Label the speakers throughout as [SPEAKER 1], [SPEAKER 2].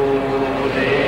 [SPEAKER 1] Oh,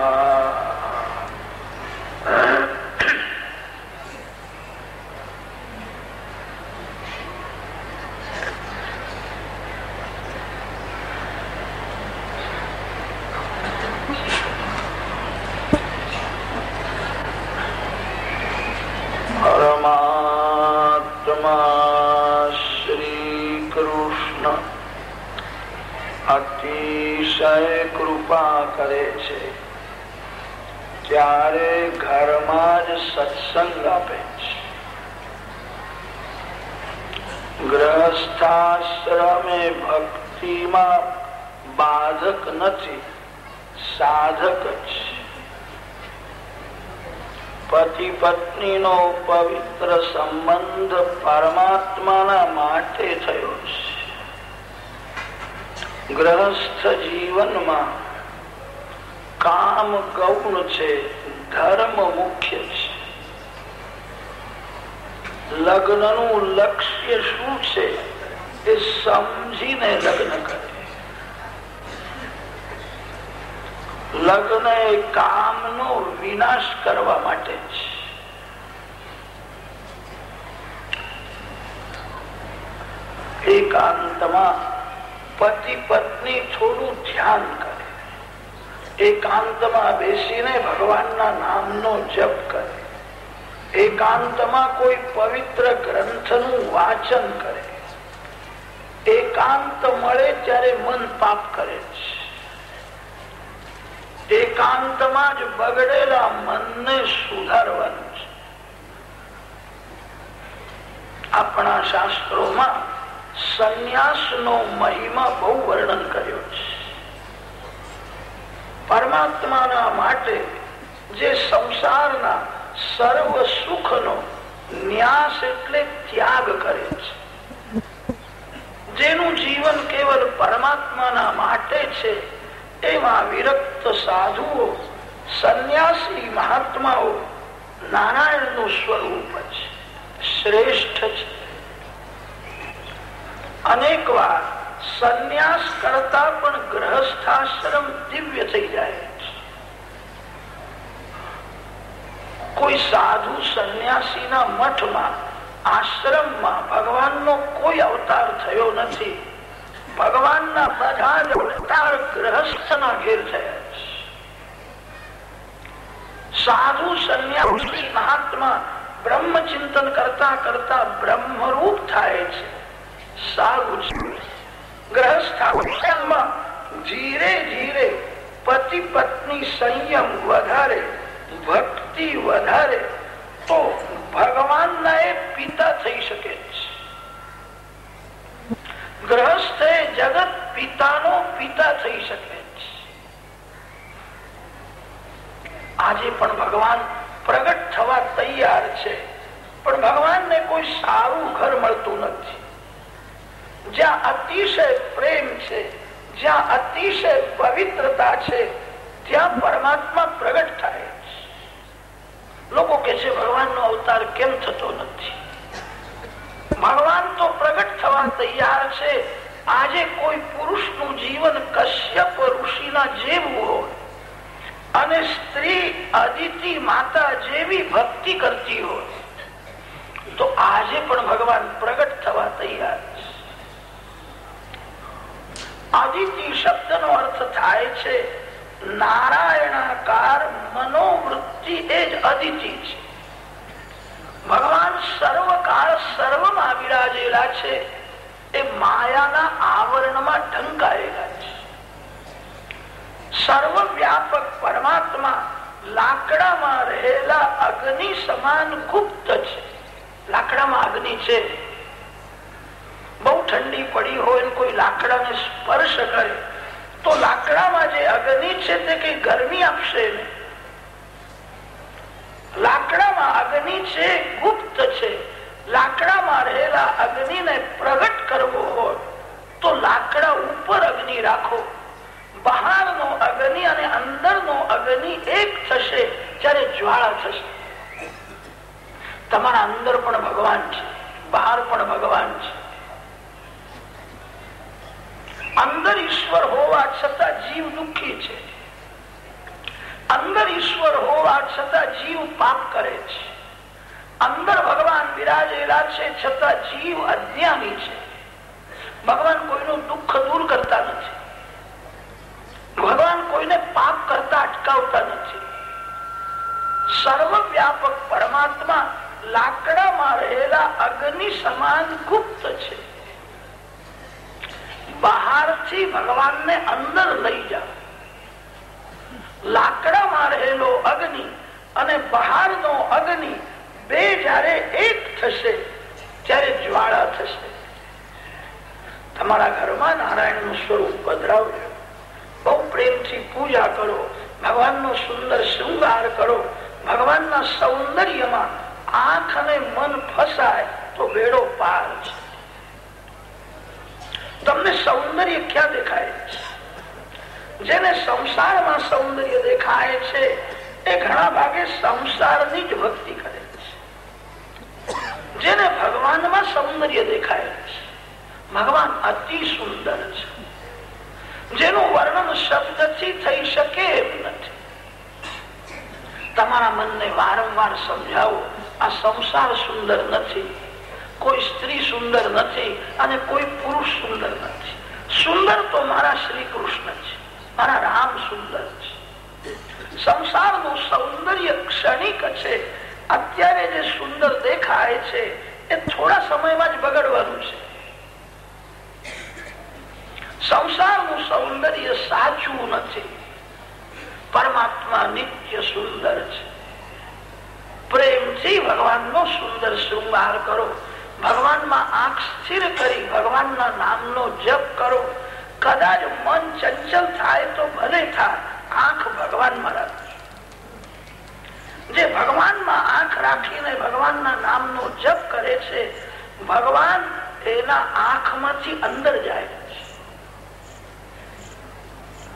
[SPEAKER 1] પરમાત્મા શ્રી કૃષ્ણ અતિશય કૃપા કરે છે ત્યારે ઘરમાં જ સત્સંગ આપે છે ગ્રહસ્થાશ્રમે ભક્તિમાં બાધક નથી સાધક છે પતિ પત્ની નો પવિત્ર સંબંધ પરમાત્માના માટે થયો છે. ગ્રહસ્થ જીવનમાં કામ ગૌણ છે, ધર્મ મુખ્ય છે. લગ્નનું લક્ષ્ય શું છે, એ સમજીને લગ્ન કરે. લગ્ન એ કામનો વિનાશ કરવા માટે છે એકાંતમાં પતિ પત્ની થોડું ધ્યાન કરે. એકાંતમાં બેસીને ભગવાનના નામનો જપ કરે. એકાંતમાં કોઈ પવિત્ર ગ્રંથનું વાંચન કરે. એકાંત મળે ત્યારે મન પાપ કરે છે એકાંતમાં જ બગડેલા મનને સુધારવાનું છે આપણા શાસ્ત્રોમાં સંન્યાસનો મહિમા બહુ વર્ણન કર્યો છે પરમાત્માના માટે જે સંસારના સર્વ સુખ નો ન્યાસ એટલે ત્યાગ કરે છે જેનું જીવન કેવલ પરમાત્માના માટે છે એમાં વિરક્ત સાધુઓ, સંન્યાસી મહાત્માઓ નારાયણનું સ્વરૂપ છે શ્રેષ્ઠ છે. અનેક વાર સંન્યાસ કરતા પણ ગ્રહસ્થાશ્રમ દિવ્ય થઈ જાય કોઈ સાધુ સંન્યાસીના મઠમાં આશ્રમમાં ભગવાન નો કોઈ અવતાર થયો નથી. ભગવાનના બધા જ અવતાર ગ્રહસ્થના ઘેર થયા સાધુ સંન્યાસી મહાત્મા બ્રહ્મ ચિંતન કરતા કરતા બ્રહ્મરૂપ થાય છે. સારું છે ધીરે ધીરે પતિ પત્ની સંયમ વધારે, ભક્તિ વધારે, તો ભગવાનના એ પિતા થઈ શકે છે. ગ્રહસ્થ જગત પિતાનો પિતા થઈ શકે આજે પણ ભગવાન પ્રગટ થવા તૈયાર છે. પણ ભગવાનને કોઈ સારું ઘર મળતું નથી. જ્યાં અતિશય પ્રેમ છે, જ્યાં અતિશય પવિત્રતા છે, ત્યાં પરમાત્મા પ્રગટ થાય લોકો કે છે, ભગવાનનો અવતાર કેમ થતો નથી? ભગવાન તો પ્રગટ થવા તૈયાર છે. આજે કોઈ પુરુષનું જીવન કશ્યપ ઋષિના જેવું હોય. અને સ્ત્રી અદિતિ માતા જેવી ભક્તિ કરતી હોય. તો આજે પણ ભગવાન પ્રગટ થવા તૈયાર અદિતિ શબ્દનો અર્થ થાય છે, નારાયણાકાર મનોવૃત્તિ એ જ અદિતિ છે. ભગવાન સર્વકાળ સર્વમાં વિરાજેલા છે. એ માયાના આવરણમાં ઢંકાયેલા છે. સર્વ વ્યાપક પરમાત્મા લાકડામાં રહેલા અગ્નિ સમાન ગુપ્ત છે. લાકડામાં અગ્નિ છે. બહુ ઠંડી પડી હોય કોઈ લાકડાને સ્પર્શ કરે, તો લાકડામાં જે અગ્નિ છે તે કઈ ગરમી આપશે ને લાકડામાં અગ્નિ છે, ગુપ્ત છે. લાકડામાં રહેલા અગ્નિને પ્રગટ કરવો હોય, તો લાકડા ઉપર અગ્નિ રાખો. બહારનો અગ્નિ અને અંદરનો અગ્નિ એક થશે ત્યારે જ્વાળા થશે. તમારા અંદર પણ ભગવાન છે, બહાર પણ ભગવાન છે. અંદર ઈશ્વર હોવા છતાં જીવ દુઃખી છે. અંદર ઈશ્વર હોવા છતાં જીવ પાપ કરે છે. અંદર ભગવાન વિરાજેલા છે છતાં જીવ અજ્ઞાની છે. ભગવાન કોઈનું દુઃખ દૂર કરતા નથી. ભગવાન કોઈને પાપ કરતા અટકાવતા નથી. સર્વ વ્યાપક પરમાત્મા લાકડામાં રહેલા અગ્નિ સમાન ગુપ્ત છે. બહારથી ભગવાનને અંદર લઈ જાઓ. લાકડામાં રહેલો અગ્નિ અને બહારનો અગ્નિ બે જયારે એક થશે, ત્યારે જ્વાળા થશે. તમારા ઘરમાં નારાયણનું સ્વરૂપ પધરાવજો. બહુ પ્રેમથી પૂજા કરો. ભગવાનનો સુંદર શૃંગાર કરો. ભગવાનના સૌંદર્યમાં આંખ અને મન ફસાય તો બેડો પાર છે. તમને સૌંદર્ય ક્યાં દેખાય? છે જેને સંસારમાં સૌંદર્ય દેખાય છે, એ ઘણા ભાગે સંસારની જ ભક્તિ કરે છે. જેને ભગવાનમાં સૌંદર્ય દેખાય છે, ભગવાન અતિ સુંદર છે. જેનું વર્ણન શબ્દથી થઈ શકે એમ નથી. તમારા મનને વારંવાર સમજાવો, આ સંસાર સુંદર નથી, કોઈ સ્ત્રી સુંદર નથી અને કોઈ પુરુષ સુંદર નથી. સુંદર તો મારા શ્રી કૃષ્ણ છે. મારા રામ સુંદર છે. સંસારનું સૌંદર્ય ક્ષણિક છે. અત્યારે જે સુંદર દેખાય છે, એ થોડા સમયમાં જ બગડવાનું છે. સંસારનું સૌંદર્ય સાચું નથી. પરમાત્મા નિત્ય સુંદર છે. પ્રેમથી ભગવાનનો સુંદર શૃંગાર કરો. ભગવાનમાં આંખ સ્થિર કરી ભગવાનના નામનો જપ કરો. કદાચ મન ચંચલ થાય તો ભલે થાય. આંખ ભગવાનમાં રાખજો જે ભગવાનમાં આંખ રાખીને ભગવાનના નામનો જપ કરે છે, ભગવાન એના આંખમાંથી અંદર જાય છે.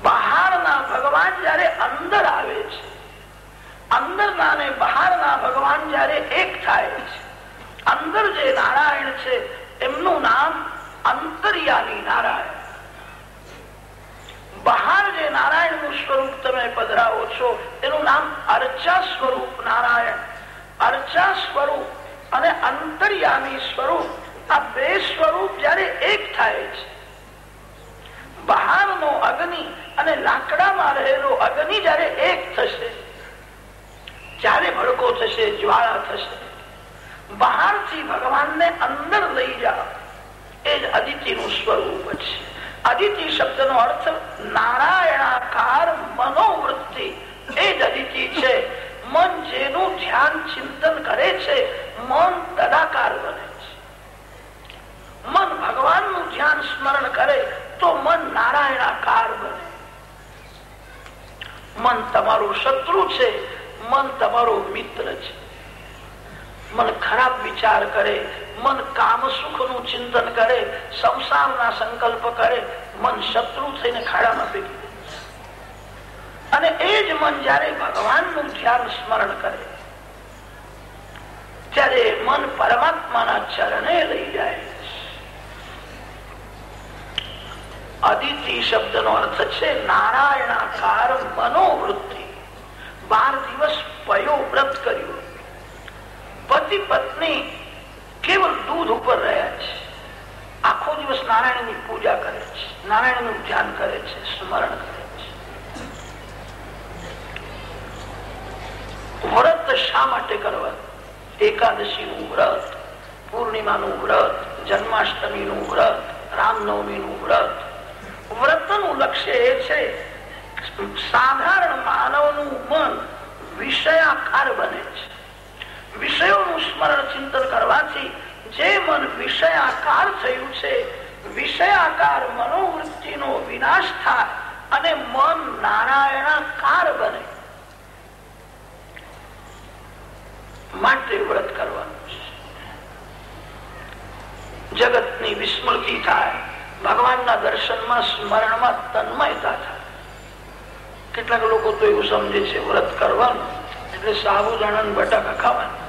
[SPEAKER 1] બહારના ભગવાન જયારે અંદર આવે છે, અંદરના બહાર બહારના ભગવાન જયારે એક થાય છે, અંદર જે નારાયણ છે, એમનું નામ અંતરિયાની નારાયણ. બહાર જે નારાયણનું સ્વરૂપ તમે પધરાવો છો, એનું નામ અર્ચા સ્વરૂપ નારાયણ. અર્ચા સ્વરૂપ અને અંતર્યામી સ્વરૂપ, આ બે સ્વરૂપ જયારે એક થાય છે. બહારનો અગ્નિ અને લાકડામાં રહેલો અગ્નિ જયારે એક થશે ત્યારે ભડકો થશે, જ્વાળા થશે. બહારથી ભગવાનને અંદર લઈ જાઓ, એ જ અદિતિનું સ્વરૂપ છે. અદિતિ શબ્દનો અર્થ નારાયણાકાર મનોવૃત્તિ. એ જ અદિતિ છે. મન જેનું ધ્યાન ચિંતન કરે છે, મન તદાકાર બને છે. મન ભગવાનનું ધ્યાન સ્મરણ કરે તો મન નારાયણાકાર બને. મન તમારું શત્રુ છે, મન તમારો મિત્ર છે. મન ખરાબ વિચાર કરે, મન કામ સુખનું ચિંતન કરે, સંસારના સંકલ્પ કરે, મન શત્રુ થઈને ખાડામાં ફેંકી દે અને એ જ મન જયારે ભગવાનનું ધ્યાન સ્મરણ કરે, ત્યારે મન પરમાત્માના ચરણે લઈ જાય. અદિતિ શબ્દનો અર્થ છે નારાયણાકાર મનોવૃત્તિ. બાર દિવસ પયો વ્રત કર્યું. પતિ પત્ની કેવલ દૂધ ઉપર રહ્યા છે. આખો દિવસ નારાયણની પૂજા કરે છે. નારાયણનું ધ્યાન કરે છે. સ્મરણ કરે છે. વ્રત શા માટે કરવા એકાદશી નું વ્રત પૂર્ણિમા નું વ્રત જન્માષ્ટમી નું વ્રત રામનવમી નું વ્રત. વ્રતનું લક્ષ્ય એ છે સાધારણ માનવનું મન વિષયાકાર બને છે. વિષયોનું સ્મરણ ચિંતન કરવાથી જે મન વિષયાકાર થયું છે, વિષયાકાર મનોવૃત્તિનો વિનાશ થાય અને મન નારાયણાકાર બને. માટે વ્રત કરવાનું જગતની વિસ્મૃતિ થાય, ભગવાનના દર્શનમાં સ્મરણમાં તન્મયતા થાય. કેટલાક લોકો તો એવું સમજે છે, વ્રત કરવાનું, એટલે સાબુદાણા બટાકા ખાવાનું.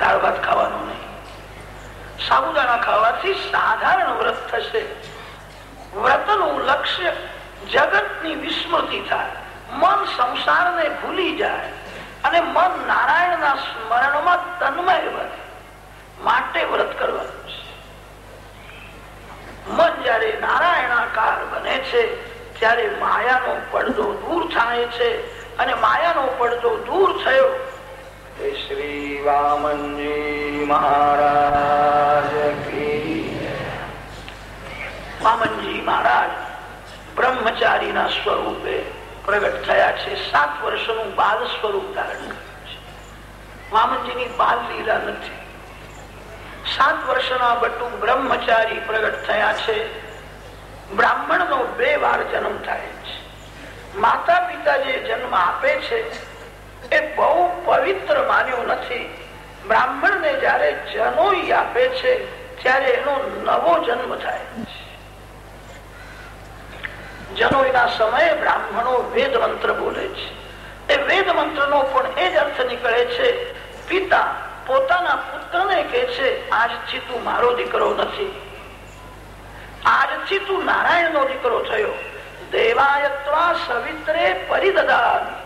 [SPEAKER 1] દાળ ભાત ખાવાનું નહીં. સાબુદાણા ખાવાથી સાધારણ વ્રત થશે. વ્રતનું લક્ષ્ય જગતની વિસ્મૃતિ થાય. મન સંસારને ભૂલી જાય અને મન નારાયણના સ્મરણમાં તન્મય બને. માટે વ્રત કરવાનું છે. મન જયારે નારાયણાકાર બને છે, ત્યારે માયાનો પડદો દૂર થાય છે. અને માયાનો પડદો દૂર થયો
[SPEAKER 2] શ્રી વામનજી મહારાજ
[SPEAKER 1] વામનજી મહારાજ બ્રહ્મચારીના સ્વરૂપે પ્રગટ થયા છે સાત વર્ષનું બાલ સ્વરૂપ ધારણ કર્યું છે. વામનજીની બાલ લીલા નથી. સાત વર્ષના બટુ બ્રહ્મચારી પ્રગટ થયા છે. બ્રાહ્મણ નો બે વાર જન્મ થાય છે. માતા પિતા જે જન્મ આપે છે એ બહુ પવિત્ર માન્યું નથી. બ્રાહ્મણ ને જયારે જનોઈ આપે છે, ત્યારે એનો નવો જન્મ થાય જનોઈના સમયે બ્રાહ્મણો વેદ મંત્ર બોલે છે. એ વેદ મંત્ર નો પણ એ જ અર્થ નીકળે છે, પિતા, પોતાના પુત્રને કે છે, આજથી તું મારો દીકરો નથી. આજથી તું નારાયણ નો દીકરો થયો. દેવાયત્વા સવિત્રે પરિદદામી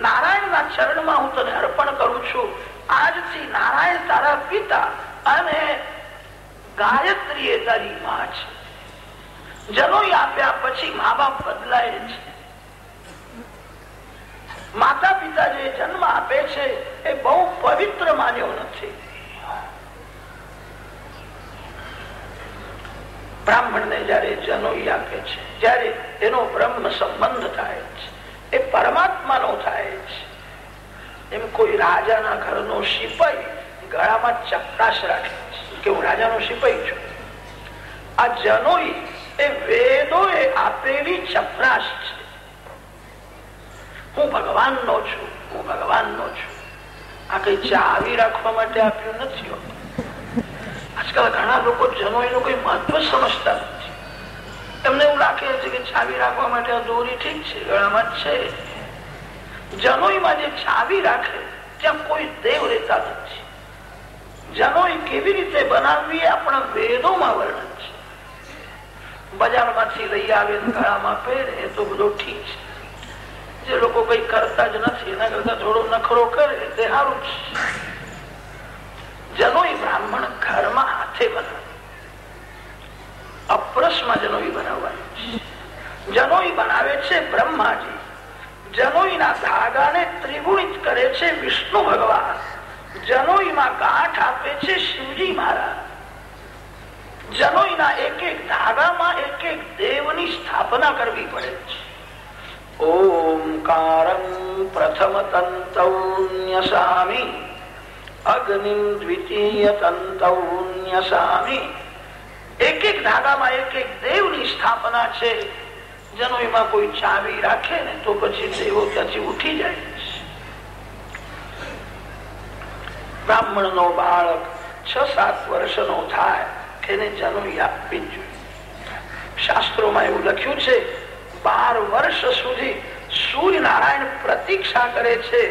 [SPEAKER 1] નારાયણ ના ચરણમાં હું તને અર્પણ કરું છું. આજથી નારાયણ તારા પિતા અને ગાયત્રી એ તારી માં છે. જનોઈ આપ્યા પછી મા બાપ બદલાય છે. માતા પિતા જે જન્મ આપે છે એ બહુ પવિત્ર માન્યો નથી. બ્રાહ્મણ ને જયારે જનોઈ આપે છે, ત્યારે એનો બ્રહ્મ સંબંધ થાય છે. એ પરમાત્મા નો થાય છે. એમ કોઈ રાજાના ઘરનો સિપાઈ ગળામાં ચપરાશ રાખે છે. કે હું રાજાનો સિપાઈ છું? આ જનોઈ એ વેદો એ આપેલી ચપરાશ છે. હું ભગવાન નો છું, હું ભગવાન નો છું. આ કઈ ચાવી રાખવા માટે આપ્યું નથી આજકાલ ઘણા લોકો જનોઈ નું કોઈ મહત્વ સમજતા નથી. એમને એવું લાગે છે કે ચાવી રાખવા માટે દોરી ઠીક છે, ગળામાં છે? જનોઈમાં જે ચાવી રાખે, ત્યાં કોઈ દેવ રહેતા નથી. જનોઈ કેવી રીતે બનાવવી આપણા વેદોમાં વર્ણન છે. બજારમાંથી લઈ આવે, ગળામાં પહેરે, એ તો બધું ઠીક છે. જે લોકો કઈ કરતા જ નથી, એના કરતા થોડો નખરો કરે, તે સારું છે. જનોઈ બ્રાહ્મણ ઘરમાં હાથે બનાવે. અપરસમાં જનોઈ બનાવવાની જનોઈ બનાવે છે બ્રહ્માજી. જનોઈના ધાગાને ત્રિગુણિત કરે છે વિષ્ણુ ભગવાન. જનોઈમાં ગાંઠ આપે છે શિવજી મહારાજ. જનોઈના એક એક ધાગામાં એક એક દેવની સ્થાપના કરવી પડે છે. ઓમકારમ પ્રથમ તંતૌન્યસામી અગ્નિ દ્વિતીય તંતૌન્યસામી એક એક ધાગામાં એક એક દેવની સ્થાપના છે. જનોઈમાં કોઈ ચાવી રાખે ને તો પછી દેવો ત્યાંથી ઉઠી જાય બ્રાહ્મણ નો બાળક છ સાત વર્ષનો થાય એને જનોઈ આપવી જોઈએ. શાસ્ત્રોમાં એવું લખ્યું છે, બાર વર્ષ સુધી સૂર્યનારાયણ પ્રતીક્ષા કરે છે.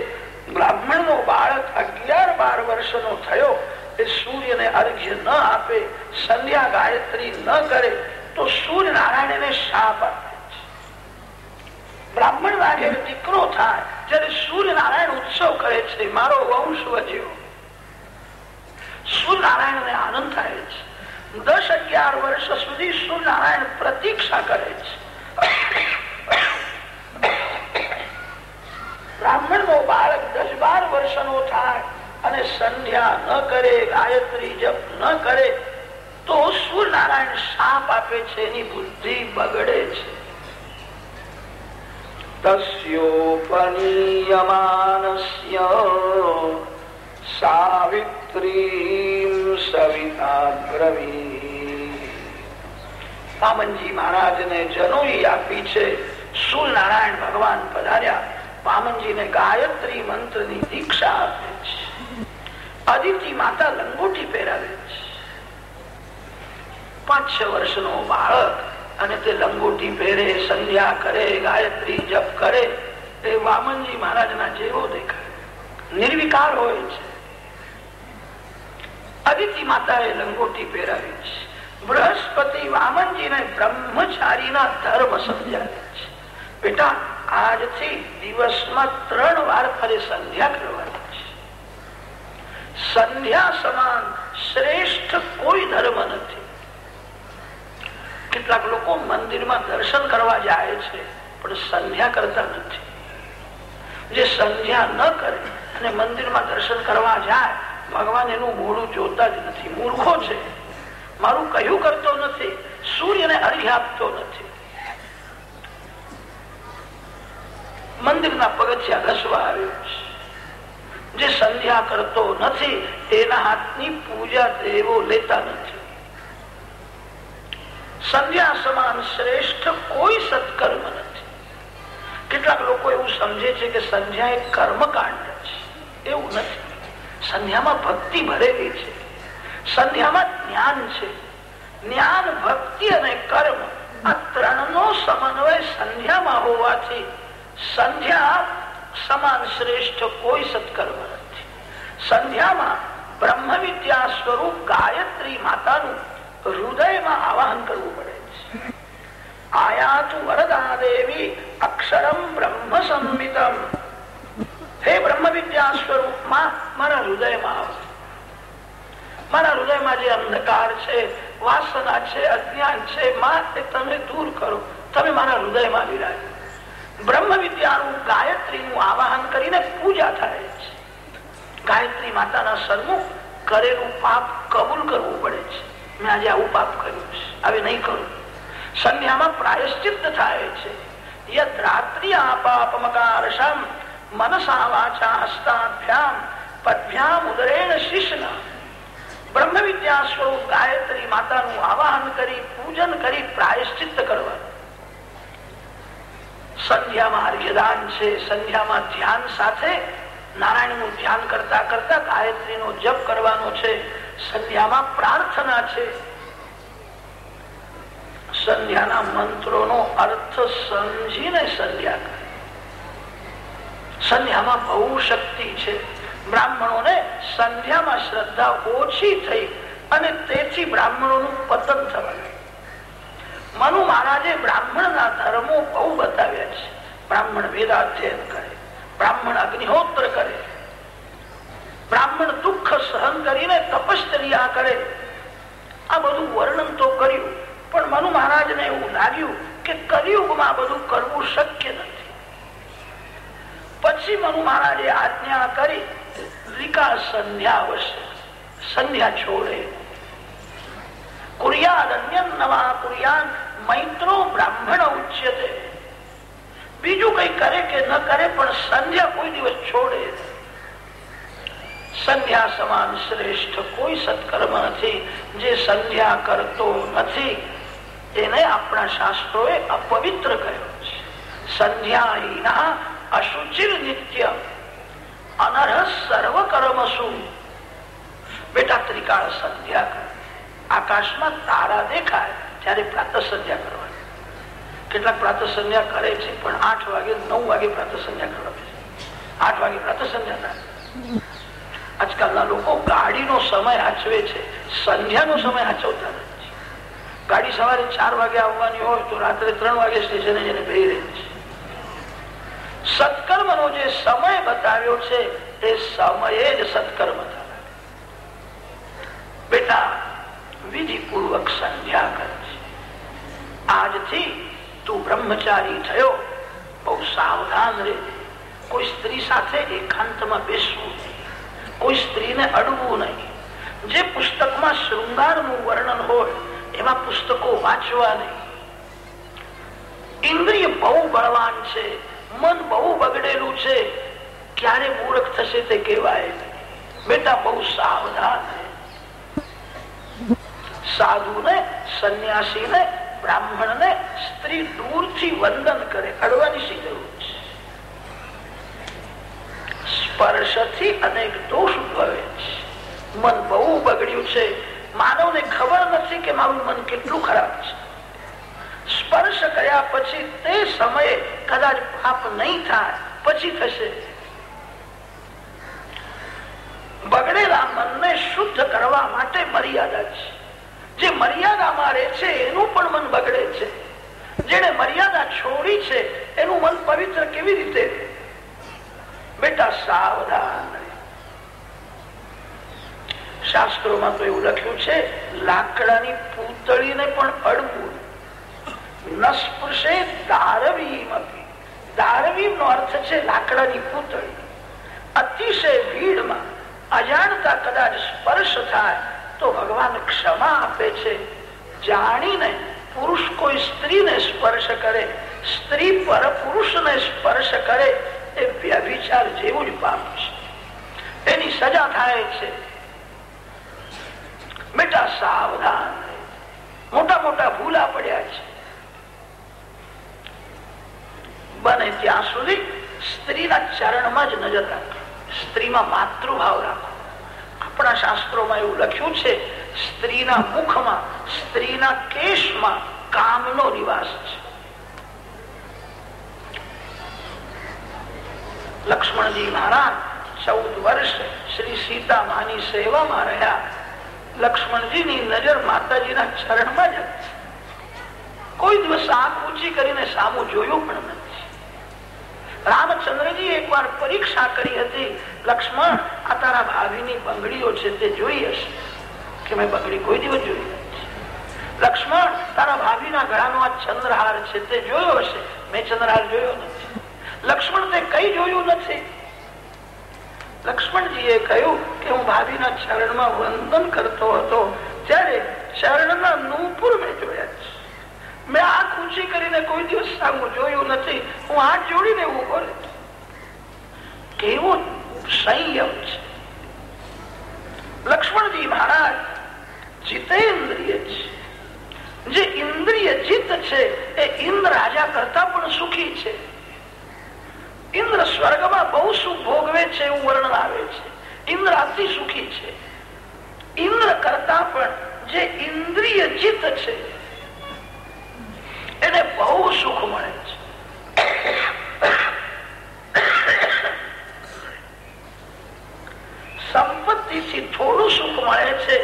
[SPEAKER 1] બ્રાહ્મણ નો બાળક અગિયાર બાર વર્ષનો થયો એ સૂર્યને અર્ઘ્ય ન આપે, સંધ્યા ગાયત્રી ન કરે, તો સૂર્યનારાયણ એને શાપ બ્રાહ્મણ ના દીકરો થાય જયારે સૂર્યનારાયણ ઉત્સવ કરે છે. મારો વંશ વધ્યો. સૂર્યનારાયણ ને આનંદ થાય છે. દસ અગિયાર વર્ષ સુધી સૂર્યનારાયણ પ્રતીક્ષા કરે છે. બ્રાહ્મણ નો બાળક દસ બાર વર્ષનો થાય. અને સંધ્યા ન કરે, ગાયત્રી જપ ન કરે, તો સૂર્યનારાયણ શાપ આપે છે, એની બુદ્ધિ બગડે છે. તસ્યોપનીયમાનસ્ય સાવિત્રી સવિતાગ્રવી. વામનજી મહારાજ ને જનોઈ આપી છે, સૂર્યનારાયણ ભગવાન પધાર્યા વામનજીને ગાયત્રી મંત્રની દીક્ષા આપે છે. અદિતિ માતા લંગોટી પહેરાવે છે. પાંચ છ વર્ષનો બાળક અને તે લંગોટી પહેરે, સંધ્યા કરે, ગાયત્રી જપ કરે, એ વામનજી મહારાજના જેવો દેખાય. નિર્વિકાર હોય છે. અદિતિ માતાએ લંગોટી પહેરાવી છે. બૃહસ્પતિ વામનજીને બ્રહ્મચારીના ધર્મ સમજાવે છે. બેટા, આજથી દિવસમાં ત્રણ વાર ફરી સંધ્યા કરવાની. સંધ્યા સમાન શ્રેષ્ઠ કોઈ ધર્મ નથી. કેટલાક લોકો મંદિરમાં દર્શન કરવા જાય છે, પણ સંધ્યા કરતા નથી. જે સંધ્યા ન કરે અને મંદિરમાં દર્શન કરવા જાય, ભગવાન એનું મોડું જોતા જ નથી, મૂર્ખો છે. મારું કયું કરતો નથી, સૂર્યને અર્ઘ્ય આપતો નથી. મંદિરના પગથિયા ઘસવા આવ્યો છે. જે સંધ્યા કરતો નથી, તેના હાથની પૂજા દેવો લેતા નથી. સંધ્યા સમાન શ્રેષ્ઠ કોઈ સત્કર્મ નથી. કેટલાક લોકો એવું સમજે છે કે સંધ્યા એક કર્મકાંડ છે. એવું નથી. સંધ્યામાં ભક્તિ ભરેલી છે. સંધ્યામાં જ્ઞાન છે. જ્ઞાન, ભક્તિ અને કર્મ આ ત્રણનો સમન્વય સંધ્યામાં હોવાથી સંધ્યા સમાન શ્રેષ્ઠ કોઈ સત્કર્મ નથી. સંધ્યામાં બ્રહ્મ વિદ્યા સ્વરૂપ ગાયત્રી માતાનું હૃદયમાં આવાહન કરવું પડે છે. આયાતુ વરદા દેવી અક્ષરમ બ્રહ્મ સંમિતમ હે બ્રહ્મ વિદ્યા સ્વરૂપમાં મારા હૃદયમાં આવ. મારા હૃદયમાં જે અંધકાર છે, વાસના છે, અજ્ઞાન છે માં તમે દૂર કરો. તમે મારા હૃદયમાં વિરાજો બ્રહ્મ વિદ્યાનું ગાયત્રીનું આવાહન કરીને પૂજા થાય છે. ગાયત્રી માતાના સન્મુખ કરેલું પાપ કબૂલ કરવું પડે છે. મેં આજે આવું પાપ કર્યું છે. હવે નહીં કરું. સંધ્યામાં પ્રાયશ્ચિત થાય છે. ઉદરેણ શિષ્ના બ્રહ્મ વિદ્યા સ્વરૂપ ગાયત્રી માતાનું આવાહન કરી પૂજન કરી પ્રાયશ્ચિત કરવાનું સંધ્યામાં અર્ઘ્યદાન છે સંધ્યામાં ધ્યાન સાથે નારાયણ ધ્યાન કરતા કરતા ગાયત્રી નો જપ કરવાનો છે સંધ્યામાં પ્રાર્થના છે. સંધ્યાના મંત્રોનો અર્થ સમજીને સંધ્યા કરે. સંધ્યામાં બહુ શક્તિ છે. બ્રાહ્મણોને સંધ્યામાં શ્રદ્ધા ઓછી થઈ અને તેથી બ્રાહ્મણોનું પતન થવાનું. મનુ મહારાજે બ્રાહ્મણના ધર્મો બહુ બતાવ્યા છે. બ્રાહ્મણ વેદાધ્યયન કરે. બ્રાહ્મણ અગ્નિહોત્ર કરે. બ્રાહ્મણ દુઃખ સહન કરીને તપશ્ચર્યા કરે. આ બધું વર્ણન તો કર્યું, પણ મનુ મહારાજને એવું લાગ્યું કે કલિયુગમાં બધું કરવું શક્ય નથી. પછી મનુ મહારાજે આજ્ઞા કરી વિકાસ સંધ્યા આવશે સંધ્યા છોડે. કુરિયાદ અન્ય નવા કુરિયાદ મૈત્રો બ્રાહ્મણ ઉચ્યતે. બીજું કઈ કરે કે ન કરે, પણ સંધ્યા કોઈ દિવસ છોડે. સંધ્યા સમાન શ્રેષ્ઠ કોઈ સત્કર્મ નથી. જે સંધ્યા કરતો નથી, એને આપણા શાસ્ત્રોએ અપવિત્ર કહ્યો છે. સંધ્યા અશુચિર નિત્ય, અનર્હ સર્વ કર્મ શું બેટા ત્રિકાળ સંધ્યા કર. આકાશમાં તારા દેખાય. ત્યારે પ્રાત સંધ્યા કરવાની કેટલાક પ્રાત સંધ્યા કરે છે, પણ આઠ વાગે, નવ વાગે પ્રાત સંધ્યા કરવાની આઠ વાગે પ્રાત સંધ્યા થાય. આજકાલના લોકો ગાડીનો સમય આચવે છે, સંધ્યાનો સમય આચવતા નથી. ગાડી સવારે ચાર વાગે આવવાની હોય તો રાત્રે ત્રણ વાગે સ્ટેશને જઈને બેહી રહે છે. સત્કર્મનો જે સમય બતાવ્યો છે, એ સમયે જ સત્કર્મ થાય. બેટા, વિધિપૂર્વક સંધ્યા કરજે આજથી તું બ્રહ્મચારી થયો. બહુ સાવધાન રે. કોઈ સ્ત્રી સાથે એકાંતમાં બેસવું કોઈ સ્ત્રીને અડવું નહીં. જે પુસ્તકમાં શૃંગારનું વર્ણન હોય, એવા પુસ્તકો વાંચવા નહીં. ઇન્દ્રિય બહુ બળવાન છે, મન બહુ બગડેલું છે. ક્યારે મૂર્ખ થશે તે કહેવાય બેટા, બહુ સાવધાન સાધુ ને સંન્યાસી ને બ્રાહ્મણ ને સ્ત્રી દૂરથી વંદન કરે અડવાની શી જરૂર છે. સ્પર્શથી અનેક દોષ ઉદભવે છે. મન બહુ બગડ્યું છે. માનવને ખબર નથી કે મારું મન કેટલું ખરાબ છે. સ્પર્શ કર્યા પછી તે સમયે કદાચ પાપ નહીં થાય, પછી થશે. બગડેલા મનને શુદ્ધ કરવા માટે મર્યાદા છે. જે મર્યાદામાં રહે છે, એનું પણ મન બગડે છે. જેને મર્યાદા છોડી છે, એનું મન પવિત્ર કેવી રીતે? બેટા, સાવધાન શાસ્ત્રોમાં તો એવું લખ્યું છે, લાકડાની પૂતળીને પણ અડવું નસ્પૃશે દારવીમ દારવીમ નો અર્થ છે લાકડાની પૂતળી. અતિશય ભીડમાં, અજાણતા કદાચ સ્પર્શ થાય તો ભગવાન ક્ષમા આપે છે. જાણીને પુરુષ કોઈ સ્ત્રીને સ્પર્શ કરે, સ્ત્રી પર પુરુષને સ્પર્શ કરે એ વ્યભિચાર જેવું જ પાપ છે. એની સજા થાય છે. બેટા સાવધાન મોટા મોટા ભૂલા પડ્યા છે. બને ત્યાં સુધી સ્ત્રીના ચરણમાં જ નજર રાખો. સ્ત્રીમાં માતૃભાવ રાખો. આપણા શાસ્ત્રોમાં એવું લખ્યું છે, સ્ત્રીના મુખમાં, સ્ત્રીના કેશમાં કામનો નિવાસ છે. લક્ષ્મણજી મહારાજ ચૌદ વર્ષ શ્રી સીતા માની સેવામાં રહ્યા. લક્ષ્મણજીની નજર માતાજીના ચરણમાં જ કોઈ દિવસ આંખ ઊંચી કરીને સામું જોયું પણ નથી. રામચંદ્રજી એકવાર પરીક્ષા કરી હતી, લક્ષ્મણ, આ તારા ભાભીની બંગડીઓ છે તે જોઈ હશે. કે મેં બંગડી કોઈ દિવસ જોઈ લક્ષ્મણ, તારા ભાભીના ગળાનો આ ચંદ્રહાર છે તે જોયો હશે? મેં ચંદ્રહાર જોયો નથી. લક્ષ્મણ તે કઈ જોયું નથી. લક્ષ્મણજીએ કહ્યું કે હું ભાભીના ચરણમાં વંદન કરતો હતો, ત્યારે ચરણના નૂપુર મેં જોયા છે. મેં આ ખુશી કરીને કોઈ દિવસ સામું જોયું નથી. હું હાથ જોડીને ઊભો કેવો સંયમ છે. લક્ષ્મણજી મહારાજ, જીતેન્દ્રિય છે. જે ઇન્દ્રિય જીત છે, એ ઇન્દ્ર રાજા કરતા પણ સુખી છે. ઇન્દ્ર સ્વર્ગમાં બહુ સુખ ભોગવે છે એવું વર્ણન આવે છે. ઇન્દ્ર અતિ સુખી છે. ઇન્દ્ર કરતા પણ જે ઇન્દ્રિય જીત છે એને બહુ સુખ મળે છે. સંપત્તિથી થોડું સુખ મળે છે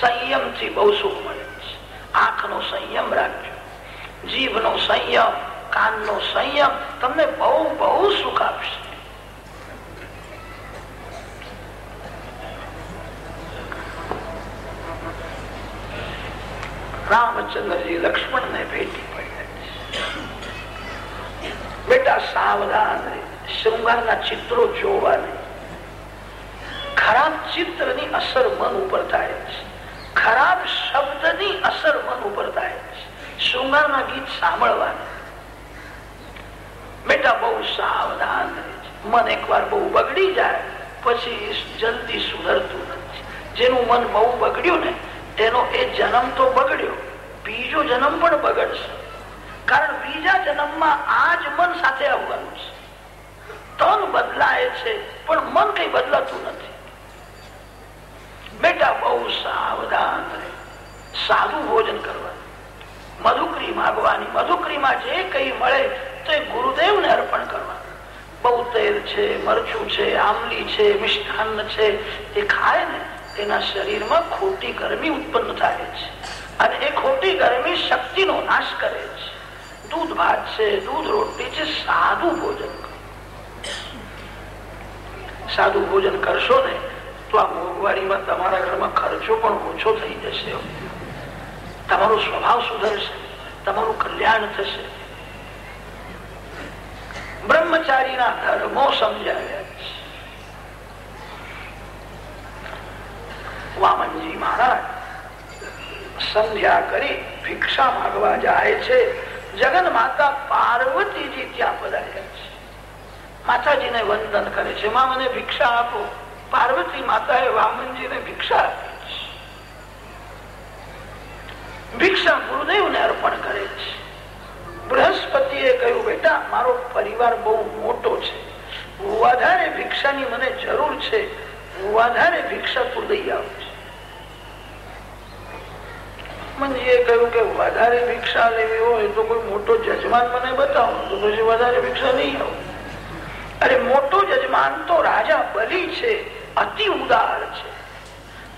[SPEAKER 1] સંયમથી બહુ સુખ મળે છે. આંખ નો સંયમ રાખજો. જીભનો સંયમ, કાનનો સંયમ તમને બહુ બહુ સુખ આપશે. રામચંદ્રજી લક્ષ્મણ ને ભેટી બેટા, સાવધાન શૃંગારના ચિત્રો જોવાની ખરાબ ચિત્રની અસર મન ઉપર થાય છે. ખરાબ શબ્દની અસર મન ઉપર થાય છે. શૃંગારના ગીત સાંભળવા બેટા, બહુ સાવધાન મન એકવાર બહુ બગડી જાય, પછી જલ્દી સુધરતું નથી. જેનું મન બહુ બગડ્યું ને, તેનો એ જન્મ તો બગડ્યો. બીજો જન્મ પણ બગડશે. કારણ બીજા જન્મમાં આ જ મન સાથે આવવાનું છે. તન બદલાય છે, પણ મન કઈ બદલાતું નથી. બેટા, બહુ સાવધાન રહે. સાદું ભોજન કરવાનું. મધુકરી માગવાની. મધુકરીમાં જે કઈ મળે તે ગુરુદેવને અર્પણ કરવાનું. બહુ તેલ છે, મરચું છે, આમલી છે મિષ્ટાન છે, એ ખાય ને એના શરીરમાં ખોટી ગરમી ઉત્પન્ન થાય છે. અને એ ખોટી ગરમી શક્તિનો નાશ કરે છે. દૂધ ભાત છે દૂધ રોટલી છે સાદું ભોજન સાદું ભોજન કરશો ને તો આ મોંઘવારીમાં તમારા ઘરમાં ખર્ચો પણ ઓછો થઈ જશે તમારો સ્વભાવ સુધરશે, તમારું કલ્યાણ થશે। બ્રહ્મચારીના ધર્મો સમજાવ્યા વામનજી મહારાજ, સંધ્યા કરી ભિક્ષા માગવા જાય છે જગન માતા પાર્વતીજી ત્યાં પધાર્યા છે. માતાજીને વંદન કરે છે. માં, મને ભિક્ષા આપો. પાર્વતી માતાએ વામનજીને ભિક્ષા આપી છે. ભિક્ષા ગુરુદેવને અર્પણ કરે છે. બૃહસ્પતિએ કહ્યું, બેટા, મારો પરિવાર બહુ મોટો છે. વધારે ભિક્ષાની મને જરૂર છે. વધારે ભિક્ષા તું લઈ આવું મનજીએ કહ્યું કે વધારે ભિક્ષા લેવી હોય તો કોઈ મોટો જજમાન મને બતાવો, તો પછી વધારે ભિક્ષા નહીં આવું. અરે, મોટો જજમાન તો રાજા બલી છે, અતિ ઉદાર છે.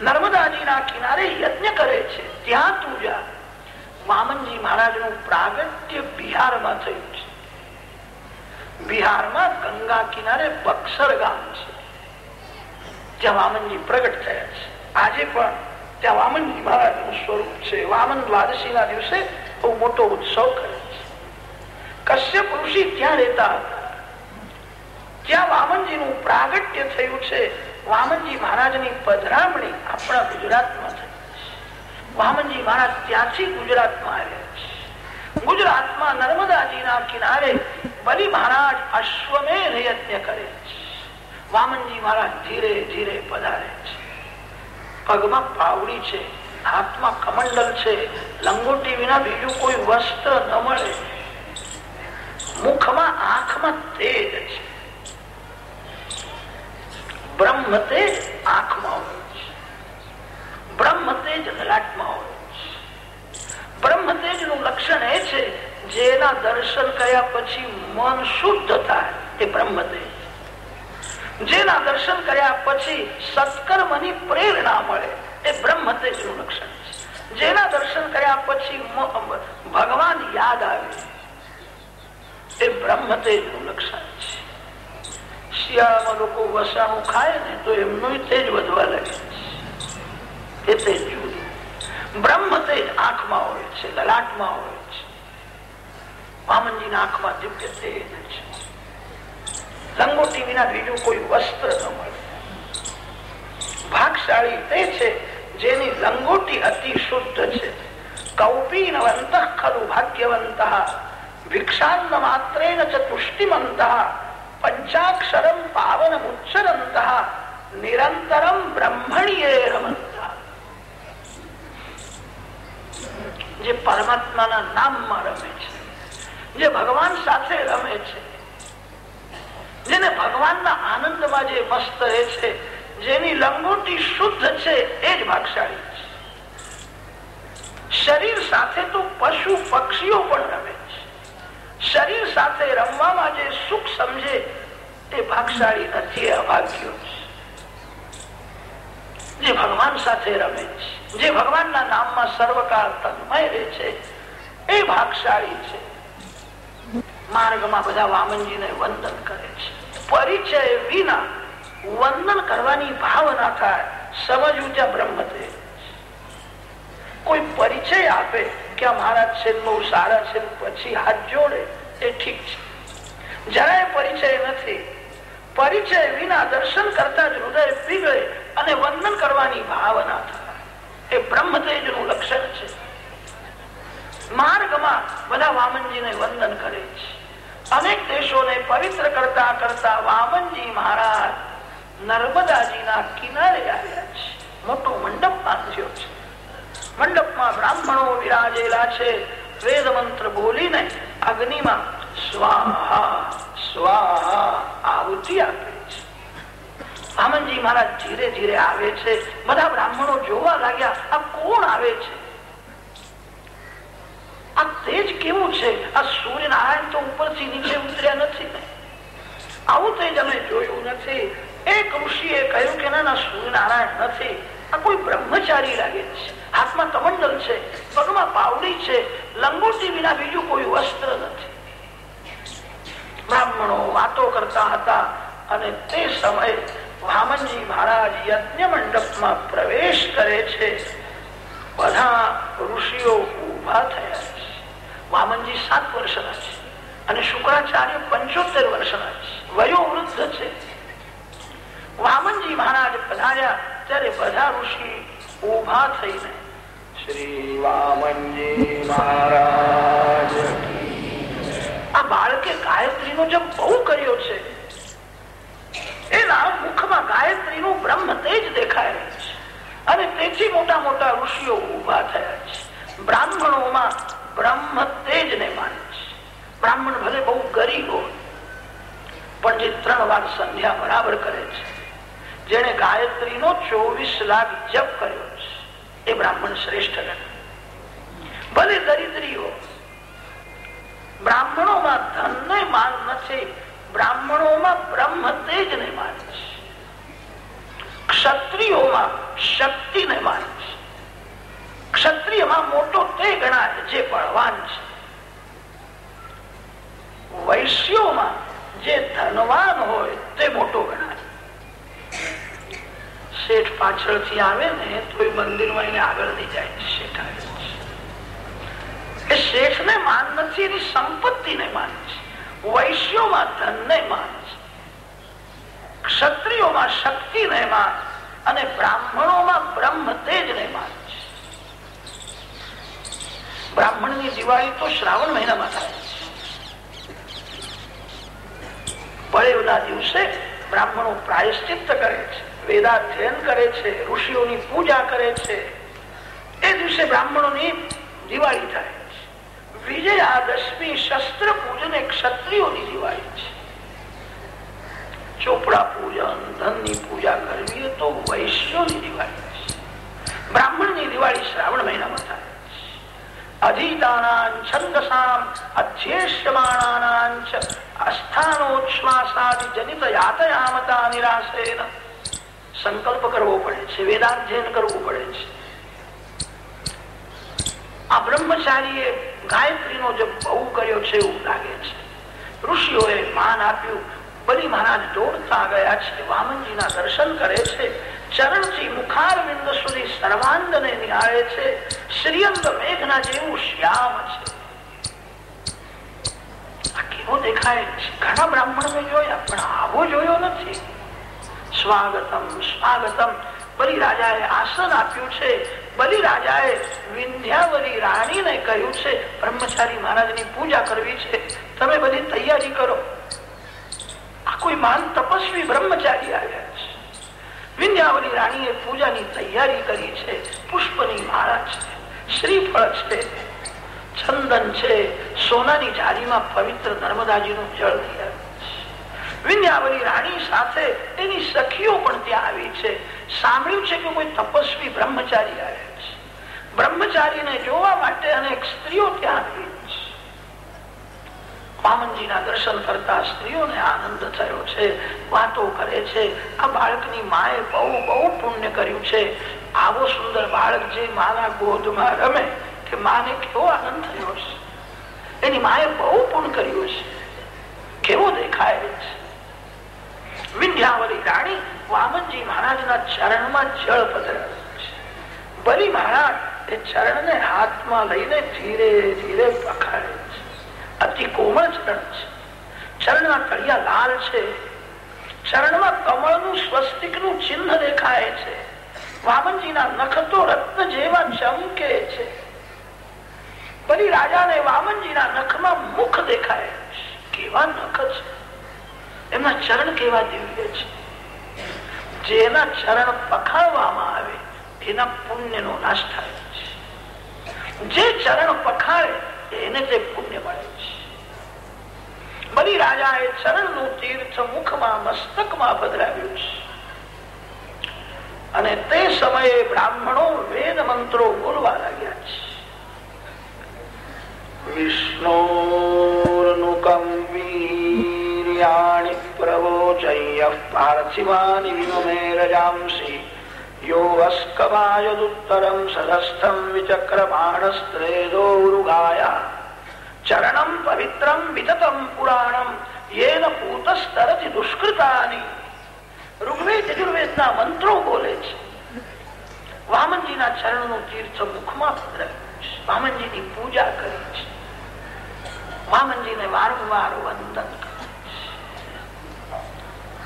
[SPEAKER 1] નર્મદાજીના કિનારે યજ્ઞ કરે છે, ત્યાં તું જા. વામનજી મહારાજનું પ્રાગટ્ય બિહારમાં થયું છે. બિહારમાં ગંગા કિનારે બક્સર ગામ છે, જ્યાં વામનજી પ્રગટ થયા છે. આજે પણ ત્યાં વામનજી મહારાજનું સ્વરૂપ છે. વામન દ્વાદશી ના દિવસે બહુ મોટો ઉત્સવ કરે છે. કશ્યપ ઋષિ ત્યાં રહેતા હતા. જ્યાં વામનજી નું પ્રાગટ્ય થયું છે. વામનજી મહારાજની પધરામણી આપણા ગુજરાતમાં થઈ વામનજી મહારાજ ત્યાંથી ગુજરાતમાં આવ્યા છે. ગુજરાતમાં નર્મદાજીના કિનારે બલિ મહારાજ અશ્વમેધ યજ્ઞ કરે છે. વામનજી મહારાજ ધીરે ધીરે પધારે છે. પગમાં પાવડી છે, હાથમાં કમંડલ છે, લંગોટી વિના બીજું કોઈ વસ્ત્ર ન મળે. મુખમાં, આંખમાં તેજ છે. બ્રહ્મ તેજ આંખમાં હોય છે. બ્રહ્મ તેજ લલાટમાં હોયનું લક્ષણ એ છે, જેના દર્શન કર્યા પછી મન શુદ્ધ થાય, તે બ્રહ્મ તેજ. જેના દર્શન કર્યા પછી સત્કર્મની પ્રેરણા મળે એ બ્રહ્મ તેજનું લક્ષણ છે. જેના દર્શન કર્યા પછી ભગવાન યાદ આવે એ બ્રહ્મ તેજનું લક્ષણ છે. શિયાળામાં લોકો વસાણું ખાય ને તો એમનું તેજ વધવા લાગે એ તેજ જુદું. બ્રહ્મ તેજ આંખમાં હોય છે, લલાટમાં હોય છે. વામનજી ના આંખમાં દિવ્ય તેજ છે. લંગોટી વિના બીજું કોઈ વસ્ત્ર ન મળે. ભાગશાળી તે છે જેની લંગોટી અતિ શુદ્ધ છે. કૌપીનવંત ખલુ ભાગ્યવંત ભિક્ષાન્ન માત્રેન ચ પંચાક્ષરમ પાવન ઉચ્ચરંત નિરંતરમ બ્રહ્મણીએ રમંત જે પરમાત્માના નામમાં રમે છે, જે ભગવાન સાથે રમે છે જેને ભગવાનના આનંદમાં જે મસ્ત રહે છે, જેની લંગોટી શુદ્ધ છે, એ જ ભાગશાળી છે. શરીર સાથે તો પશુ પક્ષીઓ પણ રમે છે. શરીર સાથે રમવામાં જે સુખ સમજે તે ભાગશાળી નથી અભાગ્યો છે. જે ભગવાન સાથે રમે છે, જે ભગવાનના નામમાં સર્વકાળ તન્મય રહે છે, એ ભાગશાળી છે. માર્ગમાં બધા વામનજીને વંદન કરે છે. પરિચય વિના વંદન કરવાની ભાવના થાય. સમજવું ત્યાં બ્રહ્મ કોઈ પરિચય આપે કે મહારાજ છે બહુ સારા છે પછી હાથ જોડે, એ ઠીક છે. જરાય પરિચય નથી. પરિચય વિના દર્શન કરતા જ હૃદય પીગળે અને વંદન કરવાની ભાવના થાય. એ બ્રહ્મ તેજનું લક્ષણ છે. માર્ગમાં બધા વામનજીને વંદન કરે છે. અનેક દેશોને પવિત્ર કરતા કરતા વામનજી મહારાજ નર્મદાજીના કિનારે આવ્યા છે. મોટો મંડપ બાંધ્યો છે. મંડપમાં બ્રાહ્મણો વિરાજેલા છે. વેદ મંત્ર બોલીને અગ્નિમાં સ્વાહા સ્વાહા આહુતિ આપે છે. વામનજી મહારાજ ધીરે ધીરે આવે છે. બધા બ્રાહ્મણો જોવા લાગ્યા, આ કોણ આવે છે? તેજ કેવું છે? આ સૂર્યનારાયણ તો ઉપરથી નીચે ઉતર્યા નથી. આવું તેજ અમે જોયું નથી. એક ઋષિએ કહ્યું કે ના સૂર્યનારાયણ નથી. આ કોઈ બ્રહ્મચારી લાગે છે. હાથમાં કમંડલ છે, પગમાં પાવડી છે, લંગોટી વિના બીજું કોઈ વસ્ત્ર નથી. બ્રાહ્મણો વાતો કરતા હતા અને તે સમયે વામનજી મહારાજ યજ્ઞ મંડપમાં પ્રવેશ કરે છે. બધા ઋષિઓ ઊભા થયા. વામનજી સાત વર્ષના છે અને શુક્રાચાર્ય પંચોતેર વર્ષના છે. વયો વૃદ્ધ છે. વામનજી મહારાજ પધાર્યા ત્યારે બધા ઋષિ ઊભા થઈને
[SPEAKER 2] શ્રી વામનજી મહારાજ
[SPEAKER 1] આ બાળકે ગાયત્રી નો જપ બહુ કર્યો છે. એના મુખમાં ગાયત્રી નું બ્રહ્મ તેજ દેખાય છે. અને તેથી મોટા મોટા ઋષિઓ ઊભા થયા છે. બ્રાહ્મણોમાં બ્રહ્મ તેજ ને માને છે. બ્રાહ્મણ ભલે બહુ ગરીબ હોય, પણ જે ત્રણ વાર સંધ્યા બરાબર કરે છે. જેને ગાયત્રી નો ચોવીસ લાખ જપ કર્યો છે, એ બ્રાહ્મણ શ્રેષ્ઠ ગણે ભલે દરિદ્રી હો બ્રાહ્મણોમાં ધન ને માન નથી, બ્રાહ્મણોમાં બ્રહ્મ તેજ ને માને છે. ક્ષત્રિયોમાં શક્તિ ને માને છે. ક્ષત્રિયમાં મોટો તે ગણાય જે બળવાન છે. વૈશ્યોમાં જે ધનવાન હોય તે મોટો ગણાય. શેઠ પાછળથી આવે ને તો એ મંદિરમાં એને આગળ લઈ જાય શેઠ આવે એ શેઠ ને માન નથી, એની સંપત્તિ ને માન છે. વૈશ્યોમાં ધન ને માન છે. ક્ષત્રિયોમાં શક્તિ ને માન અને બ્રાહ્મણોમાં બ્રહ્મ તેજ ને માન છે. બ્રાહ્મણની દિવાળી તો શ્રાવણ મહિનામાં થાય. પળેવના દિવસે બ્રાહ્મણો પ્રાયશ્ચિત કરે છે, વેદાધ્યયન કરે છે, ઋષિઓની પૂજા કરે છે. એ દિવસે બ્રાહ્મણોની દિવાળી થાય છે. વિજયાદશમી શસ્ત્ર પૂજન એ ક્ષત્રિયોની દિવાળી છે. ચોપડા પૂજન, ધનની પૂજા કરવી તો વૈશ્યોની દિવાળી છે. બ્રાહ્મણની દિવાળી શ્રાવણ મહિનામાં થાય. અધીતાનાં છંદસામ અધ્યેષ્યમાણાનાં ચ અસ્થાનોચ્છ્વાસાદિ સંકલ્પ કરવો પડે છે વેદાધ્યયન કરવું પડે છે આ બ્રહ્મચારીએ ગાયત્રીનો જે બહુ કર્યો છે એવું લાગે છે ઋષિઓએ માન આપ્યું બલી મહારાજ દોડતા ગયા છે વામનજીના દર્શન કરે છે ચરણથી મુખારવિંદ સુધી સર્વાંગને નિહાળે છે. શ્રીઅંગ મેઘના જેવું શ્યામ છે. કેવો દેખાય? છે જોયા નથી. સ્વાગતમ સ્વાગતમ. બલિ રાજાએ આસન આપ્યું છે. બલિ રાજાએ વિંધ્યાવલી રાણીને કહ્યું છે, બ્રહ્મચારી મહારાજની પૂજા કરવી છે. તમે બધી તૈયારી કરો. આ કોઈ માન તપસ્વી બ્રહ્મચારી આવ્યા. વિંધ્યાવલી રાણીએ પૂજાની તૈયારી કરી છે. પુષ્પની માળા છે, શ્રીફળ છે ચંદન છે, સોનાની જાળીમાં પવિત્ર નર્મદાજીનું જળ લઈ વિંધ્યાવલી રાણી સાથે એની સખીઓ પણ ત્યાં આવી છે. સાંભળ્યું છે કે કોઈ તપસ્વી બ્રહ્મચારી આવે છે. બ્રહ્મચારીને જોવા માટે અનેક સ્ત્રીઓ ત્યાં આવી વામનજીના દર્શન કરતા સ્ત્રીઓને આનંદ થયો છે, વાતો કરે છે. આ બાળકની માએ બહુ બહુ પુણ્ય કર્યું છે. આવો સુંદર બાળક જે માના ગોદમાં રમે કે માને કેવો આનંદ થયો છે એની માએ બહુ પુણ્ય કર્યું છે કેવો દેખાય છે? વિંધ્યાવલી રાણી વામનજી મહારાજના ચરણમાં જળ પધરાવ્યું છે. બલી મહારાજ એ ચરણને હાથમાં લઈને ધીરે ધીરે પખાડે છે. અતિ કોમળ ચરણ છે. ચરણના તળિયા લાલ છે. ચરણમાં કમળનું સ્વસ્તિકનું ચિહ્ન દેખાય છે. વામનજીના નખ તો રત્ન જેવા ચમકે છે. બલી રાજાને વામનજીના નખમાં મુખ દેખાય કેવા નખ છે. એમના ચરણ કેવા દિવ્ય છે. જેના ચરણ પખાડવામાં આવે, એના પુણ્યનો નાશ થાય છે. જે ચરણ પખાડે એને તે પુણ્ય મળે છે. બલી રાજાએ ચરણનું તીર્થ મુખમાં, મસ્તકમાં પધરાવ્યું છે. અને તે સમયે બ્રાહ્મણો વેદ મંત્રો બોલવા લાગ્યા છે.
[SPEAKER 2] વિષ્ણોર્નુકંવીર્યાણિ પ્રવોચય્ય પાર્થિવાનિ વિમમે રજાંસી. યો અસ્કમાયદુત્તરમ સદસ્થમ વિચક્રમાણસ્ત્રેદોરુગાયા
[SPEAKER 1] ચરણમ પવિત્રમ વિતતમ પુરાણમ યેન પૂતસ્તરતિ દુષ્કૃતાની ઋગ્વેદ યજુર્વેદના મંત્રો બોલે છે વામનજીના ચરણનું તીર્થ મુખમાં પધરાવ્યું છે પૂજા કરી છે વામનજીને વારંવાર વંદન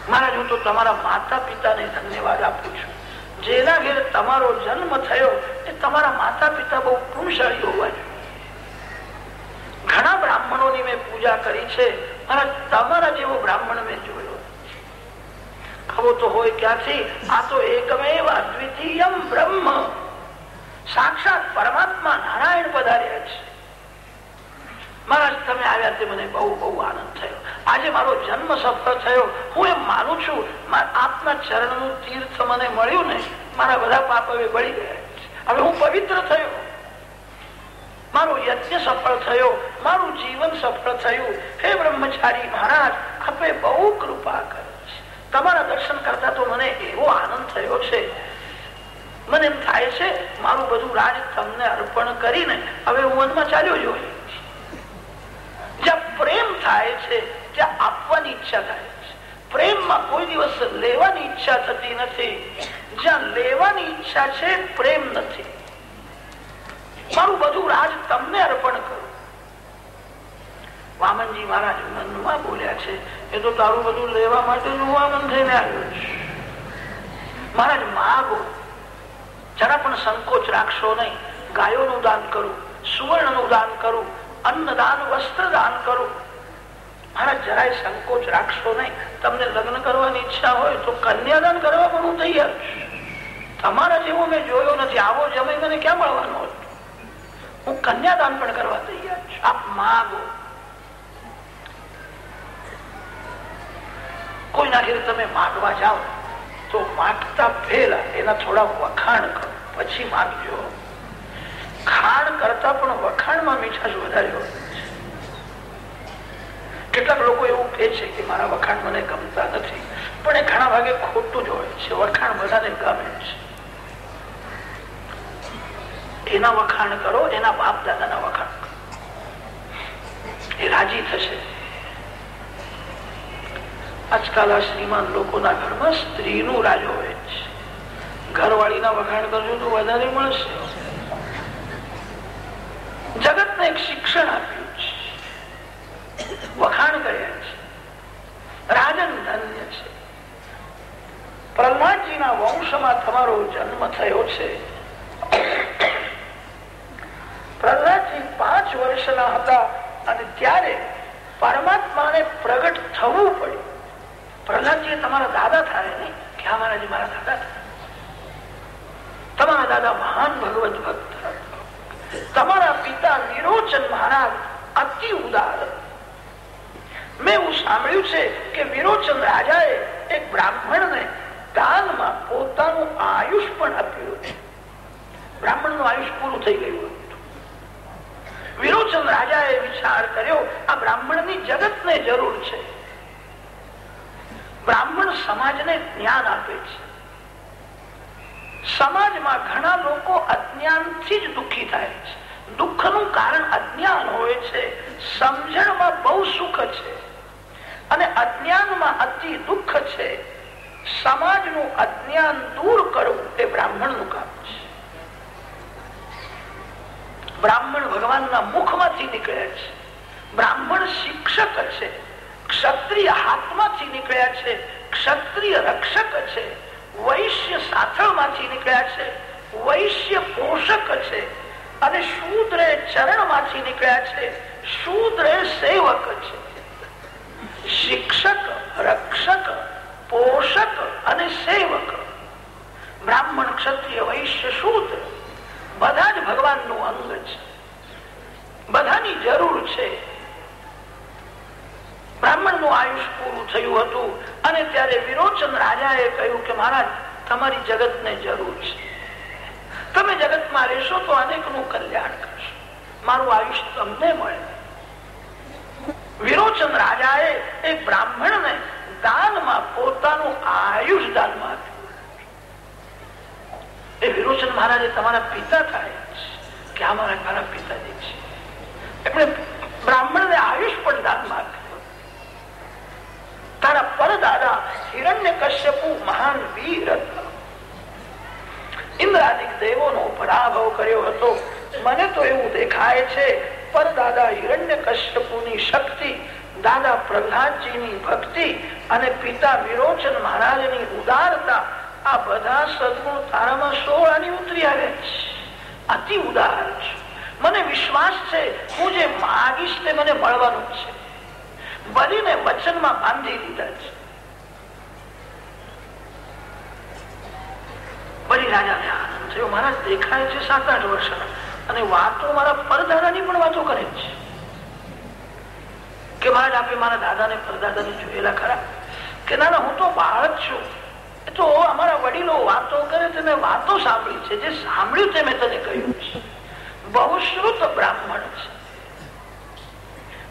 [SPEAKER 1] મહારાજ હું તો તમારા માતા પિતાને ધન્યવાદ આપું છું। જેના ઘેર તમારો જન્મ થયો એ તમારા માતા પિતા બહુ પુણશાળી હોવા જોઈએ। બ્રાહ્મણોની મેં પૂજા કરી છે અને તમારા જેવો બ્રાહ્મણ મેં જોયો. આવો તો હોય ક્યાંથી? આ તો એકમેવ અદ્વિતીયમ બ્રહ્મ. સાક્ષાત પરમાત્મા નારાયણ પધાર્યા છે. મહારાજ, તમે આવ્યા તે મને બહુ બહુ આનંદ થયો. આજે મારો જન્મ સફળ થયો. હું એમ માનું છું આપના ચરણનું તીર્થ મને મળ્યું ને, મારા બધા પાપ હવે બળી ગયા હવે હું પવિત્ર થયો. મારો યજ્ઞ સફળ થયો, મારું જીવન સફળ થયું. હે બ્રહ્મચારી મહારાજ, આપે બહુ કૃપા કરી તમારા દર્શન કરતા તો મને એવો આનંદ થયો છે. મને એમ થાય છે, મારું બધું રાજ તમને અર્પણ કરીને હવે હું મનમાં ચાલ્યો જોઈએ જ્યાં પ્રેમ થાય છે, ત્યાં આપવાની ઈચ્છા થાય છે. પ્રેમમાં કોઈ દિવસ લેવાની ઈચ્છા થતી નથી. જ્યાં લેવાની ઈચ્છા છે, પ્રેમ નથી. મારું બધું રાજ તમને અર્પણ કરું. વામનજી મહારાજ મનમાં બોલ્યા છે, એ તો તારું બધું લેવા માટે હું વામન થઈને આવ્યો મહારાજ માગો જરા પણ સંકોચ રાખશો નહીં. ગાયોનું દાન કરું, સુવર્ણનું દાન કરું, અન્નદાન વસ્ત્ર દાન કરું. મહારાજ, જરાય સંકોચ રાખશો નહીં. તમને લગ્ન કરવાની ઈચ્છા હોય તો કન્યાદાન કરવા પણ હું તૈયાર છું. તમારા જેવો મેં જોયો નથી. આવો જમે મને ક્યાં મળવાનો હતો હું કન્યાદાન પણ કરવા તૈયાર છું. આપ માગો. કોઈના ઘેર તમે માગવા જાઓ, તો માગતા પહેલા એના થોડા વખાણ કરો. પછી માગજો. ખાણ કરતા પણ વખાણમાં મીઠાશ વધારે કેટલાક લોકો એવું કે છે કે મારા વખાણ મને ગમતા નથી, પણ એ ઘણા ભાગે ખોટું જ હોય છે. વખાણ બધાને ગમે છે. એના વખાણ કરો, એના બાપ દાદાના વખાણ એ રાજી થશે. આજકાલ આ શ્રીમાન લોકોના ઘરમાં સ્ત્રીનું રાજ હોય છે ઘરવાળીના વખાણ કરજો તો વધારે મળશે. જગતને એક શિક્ષણ આપ્યું છે. વખાણ કર્યા છે. રાજન ધન્ય છે. પ્રહલાદજીના વંશમાં તમારો જન્મ થયો છે પ્રહલાદજી પાંચ વર્ષના હતા અને ત્યારે પરમાત્માને પ્રગટ થવું પડ્યું. પ્રહલાદજી તમારા દાદા થાય નહીં કે મારા દાદા તમારા દાદા મહાન ભગવત ભક્ત. તમારા પિતા નિરોચન મહારાજ અતિ ઉદાર. મેં એવું સાંભળ્યું છે કે વિરોચન રાજાએ એક બ્રાહ્મણને દાનમાં પોતાનું આયુષ પણ આપ્યું. બ્રાહ્મણનું આયુષ પૂરું થઈ ગયું વિરોચન રાજાએ વિચાર કર્યો, આ બ્રાહ્મણની જગતને જરૂર છે. બ્રાહ્મણ સમાજને જ્ઞાન આપે છે. સમાજમાં ઘણા લોકો અજ્ઞાનથી જ દુઃખી થાય છે. દુઃખનું કારણ અજ્ઞાન હોય છે, સમજણમાં બહુ સુખ છે. અને અજ્ઞાનમાં અતિ દુઃખ છે. સમાજનું અજ્ઞાન દૂર કરવું એ બ્રાહ્મણનું કામ છે બ્રાહ્મણ ભગવાનના મુખમાંથી નીકળ્યા છે. બ્રાહ્મણ શિક્ષક છે. ક્ષત્રિય હાથમાંથી નીકળ્યા છે. ક્ષત્રિય રક્ષક છે. વૈશ્ય સાથળમાંથી નીકળ્યા છે. વૈશ્ય પોષક છે. અને શૂદ્ર ચરણમાંથી નીકળ્યા છે. શૂદ્ર સેવક છે. શિક્ષક, રક્ષક, પોષક અને સેવક. બ્રાહ્મણ, ક્ષત્રિય, વૈશ્ય, શૂદ્ર. બધા જ ભગવાનનું અંગ છે. બધાની જરૂર છે. બ્રાહ્મણનું આયુષ પૂરું થયું હતું અને ત્યારે વિરોચન રાજાએ કહ્યું કે મહારાજ, તમારી જગત ને જરૂર છે. તમે જગતમાં રહેશો તો અનેકનું કલ્યાણ કરશો. મારું આયુષ તમને મળે. વિરોચન રાજાએ એક બ્રાહ્મણ ને દાનમાં પોતાનું આયુષ દાનમાં આપ્યું એ વિરોચન મહારાજે તમારા પિતા થાય કે આ મારા મારા પિતાજી છે. એમણે બ્રાહ્મણ ને આયુષ પણ દાનમાં આપ્યું. તારા પરદાદા હિરણ્ય કશ્યપુ મહાન વીર હતા. ઇન્દ્રાદિક દેવોનો પરાભવ કર્યો હતો. મને તો એવું દેખાય છે, પરદાદા હિરણ્ય કશ્યપુની શક્તિ, દાદા પ્રહલાદજીની ભક્તિ અને પિતા વિરોચન મહારાજની ઉદારતા આ બધા સદગુણ તારામાં સોળાની ઉતરી આવે છે. અતિ ઉદાહરણ છે. મને વિશ્વાસ છે, હું જે માગીશ તે મને મળવાનું છે. બલીને વચનમાં બાંધી દીધા છે. મારા દેખાય છે સાત આઠ વર્ષના અને વાતો મારા પરદાદાની પણ વાતો કરે છે. કે મહારાજ, આપે મારા દાદાને પરદાદાને જોયેલા ખરા? કે ના, હું તો બાળક છું. તો અમારા વડીલો વાતો કરે મેં વાતો સાંભળી છે. જે સાંભળ્યું તે મેં તને કહ્યું છે. બહુશ્રુત બ્રાહ્મણ છે.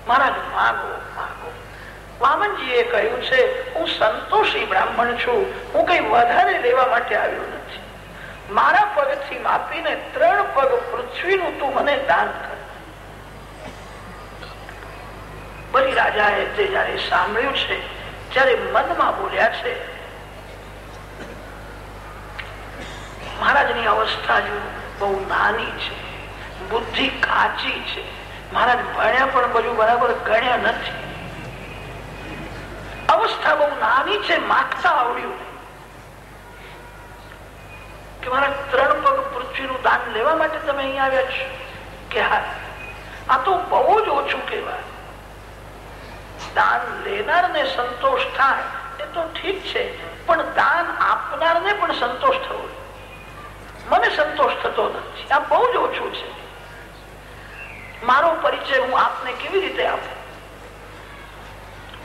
[SPEAKER 1] મહારાજ, માગો માગો. વામનજી એ કહ્યું છે, હું સંતોષી બ્રાહ્મણ છું. હું કઈ વધારે લેવા માટે આવ્યો નથી. મારા પગથી માપીને ત્રણ પગ પૃથ્વીનું તું મને દાન કર. રાજા રાજાએ તે જયારે સાંભળ્યું છે, ત્યારે મનમાં બોલ્યા છે મહારાજની અવસ્થા જો બહુ નાની છે. બુદ્ધિ કાચી છે. મહારાજ ભણ્યા પણ બધું બરાબર ગણ્યા નથી. અવસ્થા બહુ નાની છે, માગતા આવડ્યું કે મારા ત્રણ પગ પૃથ્વીનું દાન લેવા માટે તમે અહીંયા આવ્યા છો? કે હા. આ તો બહુ જ ઓછું કહેવાય. દાન લેનાર ને સંતોષ થાય એ તો ઠીક છે, પણ દાન આપનાર ને પણ સંતોષ થવો મને સંતોષ થતો નથી. આ બહુ જ ઓછું છે. મારો પરિચય હું આપને કેવી રીતે આપું?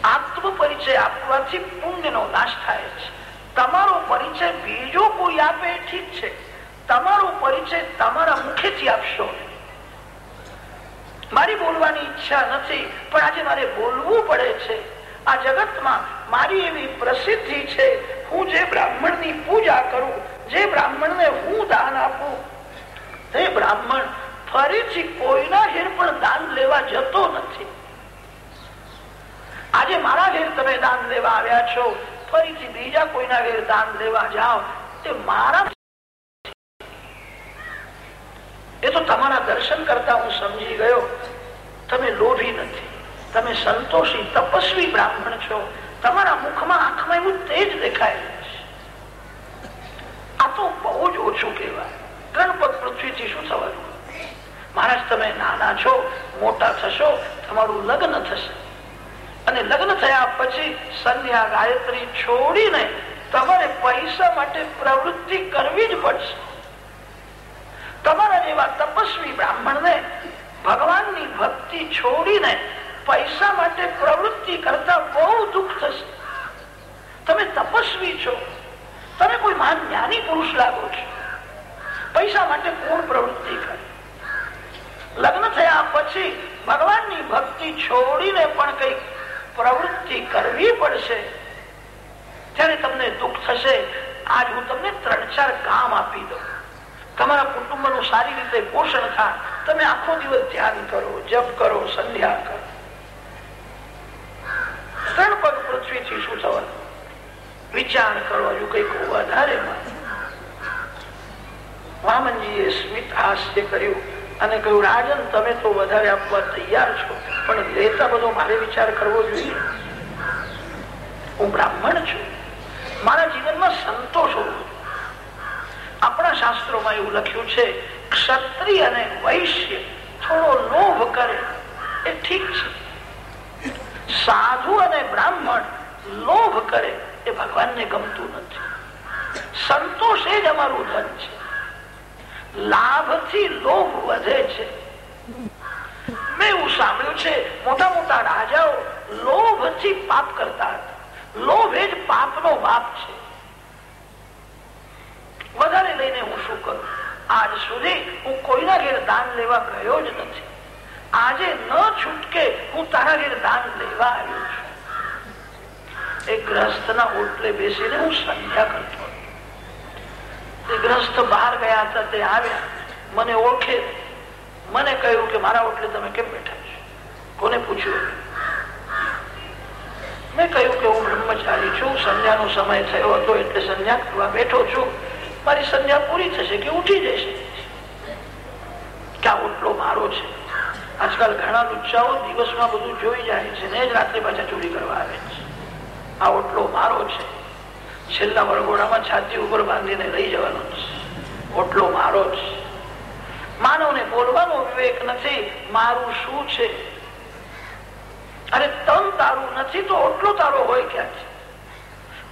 [SPEAKER 1] આત્મ પરિચય આપવાથી પુણ્યનો નાશ થાય છે. તમારો પરિચય બીજો કોઈ આપે, ઠીક છે. તમારો પરિચય તમારા મુખેથી આપશો. મારી બોલવાની ઈચ્છા નથી, પણ આજે મારે બોલવું પડે છે. આ જગતમાં મારી એવી પ્રસિદ્ધિ છે. હું જે બ્રાહ્મણની પૂજા કરું જે બ્રાહ્મણને હું દાન આપું, તે બ્રાહ્મણ ફરીથી કોઈના ઘેર પણ દાન લેવા જતો નથી. આજે મારા ઘેર તમે દાન લેવા આવ્યા છો, ફરીથી બીજા કોઈના ઘેર દાન લેવા જાઓ, તે મારા એ તો તમારા દર્શન કરતા હું સમજી ગયો. તમે લોભી નથી. તમે સંતોષી, તપસ્વી બ્રાહ્મણ છો. તમારા મુખમાં આંખમાં એવું તેજ દેખાય આ તો બહુ જ ઓછું કહેવાય? ત્રણ પૃથ્વીથી શું થવાનું? મહારાજ, તમે નાના છો, મોટા થશો, તમારું લગ્ન થશે. અને લગ્ન થયા પછી સંધ્યા ગાયત્રી છોડીને તમારે પૈસા માટે પ્રવૃત્તિ કરવી જ પડશે. તમારા જેવા તપસ્વી બ્રાહ્મણને ભગવાનની ભક્તિ છોડીને પૈસા માટે પ્રવૃત્તિ કરતા બહુ દુઃખ થશે. તમે તપસ્વી છો. તમે કોઈ મહાન જ્ઞાની પુરુષ લાગો છો. પૈસા માટે કોણ પ્રવૃત્તિ કરે. લગ્ન થયા પછી ભગવાનની ભક્તિ છોડીને પણ કઈ પ્રવૃત્તિ કરવી પડશે, ત્યારે તમને દુઃખ થશે. આજ હું તમને ત્રણ ચાર કામ આપી દઉં. તમારા કુટુંબનું સારી રીતે પોષણ થાય. તમે આખો દિવસ ધ્યાન કરો, જપ કરો, સંધ્યા કરો. ત્રણ પગ પૃથ્વીથી શું થવાનું? વિચાર કરો, હજુ કંઈક વધારે વામનજીએ સ્મિત હાસ્ય કર્યું અને કહ્યું, રાજન, તમે તો વધારે આપવા તૈયાર છો, પણ લેતા બધો મારે વિચાર કરવો જોઈએ. હું બ્રાહ્મણ છું. મારા જીવનમાં સંતોષ હોવો આપણા શાસ્ત્રોમાં એવું લખ્યું છે, ક્ષત્રિય અને વૈશ્ય થોડો લોભ કરે એ ઠીક છે. સાધુ અને બ્રાહ્મણ લોભ કરે એ ભગવાનને ગમતું નથી. સંતોષ એ જ અમારું ધન છે. લાભથી લોભ વધે છે. મેં એવું સાંભળ્યું છે મોટા મોટા રાજાઓ લોભથી પાપ કરતા હતા. લોભ એ જ પાપનો બાપ છે. વધારે લઈને હું શું કરું? આજ સુધી હું કોઈના ઘેર દાન લેવા ગયો જ નથી. આજે ન છૂટકે હું તારા ઘેર દાન લેવા આવ્યો છું. એક ગ્રસ્તના ઓટલે બેસીને હું સંધ્યા કરતો ગ્રસ્ત બહાર ગયા હતા, તે આવ્યા. મને ઓળખે. મને કહ્યું કે મારા ઓટલે તમે કેમ બેઠા છો? કોને પૂછ્યું? મેં કહ્યું કે હું બ્રહ્મચારી છું, સંધ્યાનો સમય થયો હતો એટલે સંધ્યા કરવા બેઠો છું. મારી સંધ્યા પૂરી થશે કે ઉઠી જશે? ક્યાં ઓટલો મારો છે? આજકાલ ઘણા લુચ્ચાઓ દિવસમાં બધું જોઈ જાય છે ને જ રાત્રે પાછા ચોરી કરવા આવે છે. આ ઓટલો મારો છે. છેલ્લા વરઘોડામાં છાતી ઉપર બાંધીને લઈ જવાનો છે ઓટલો મારો છે માનવને બોલવાનો વિવેક નથી. મારું શું છે? અરે તન તારું નથી તો ઓટલો તારો હોય ક્યાં છે?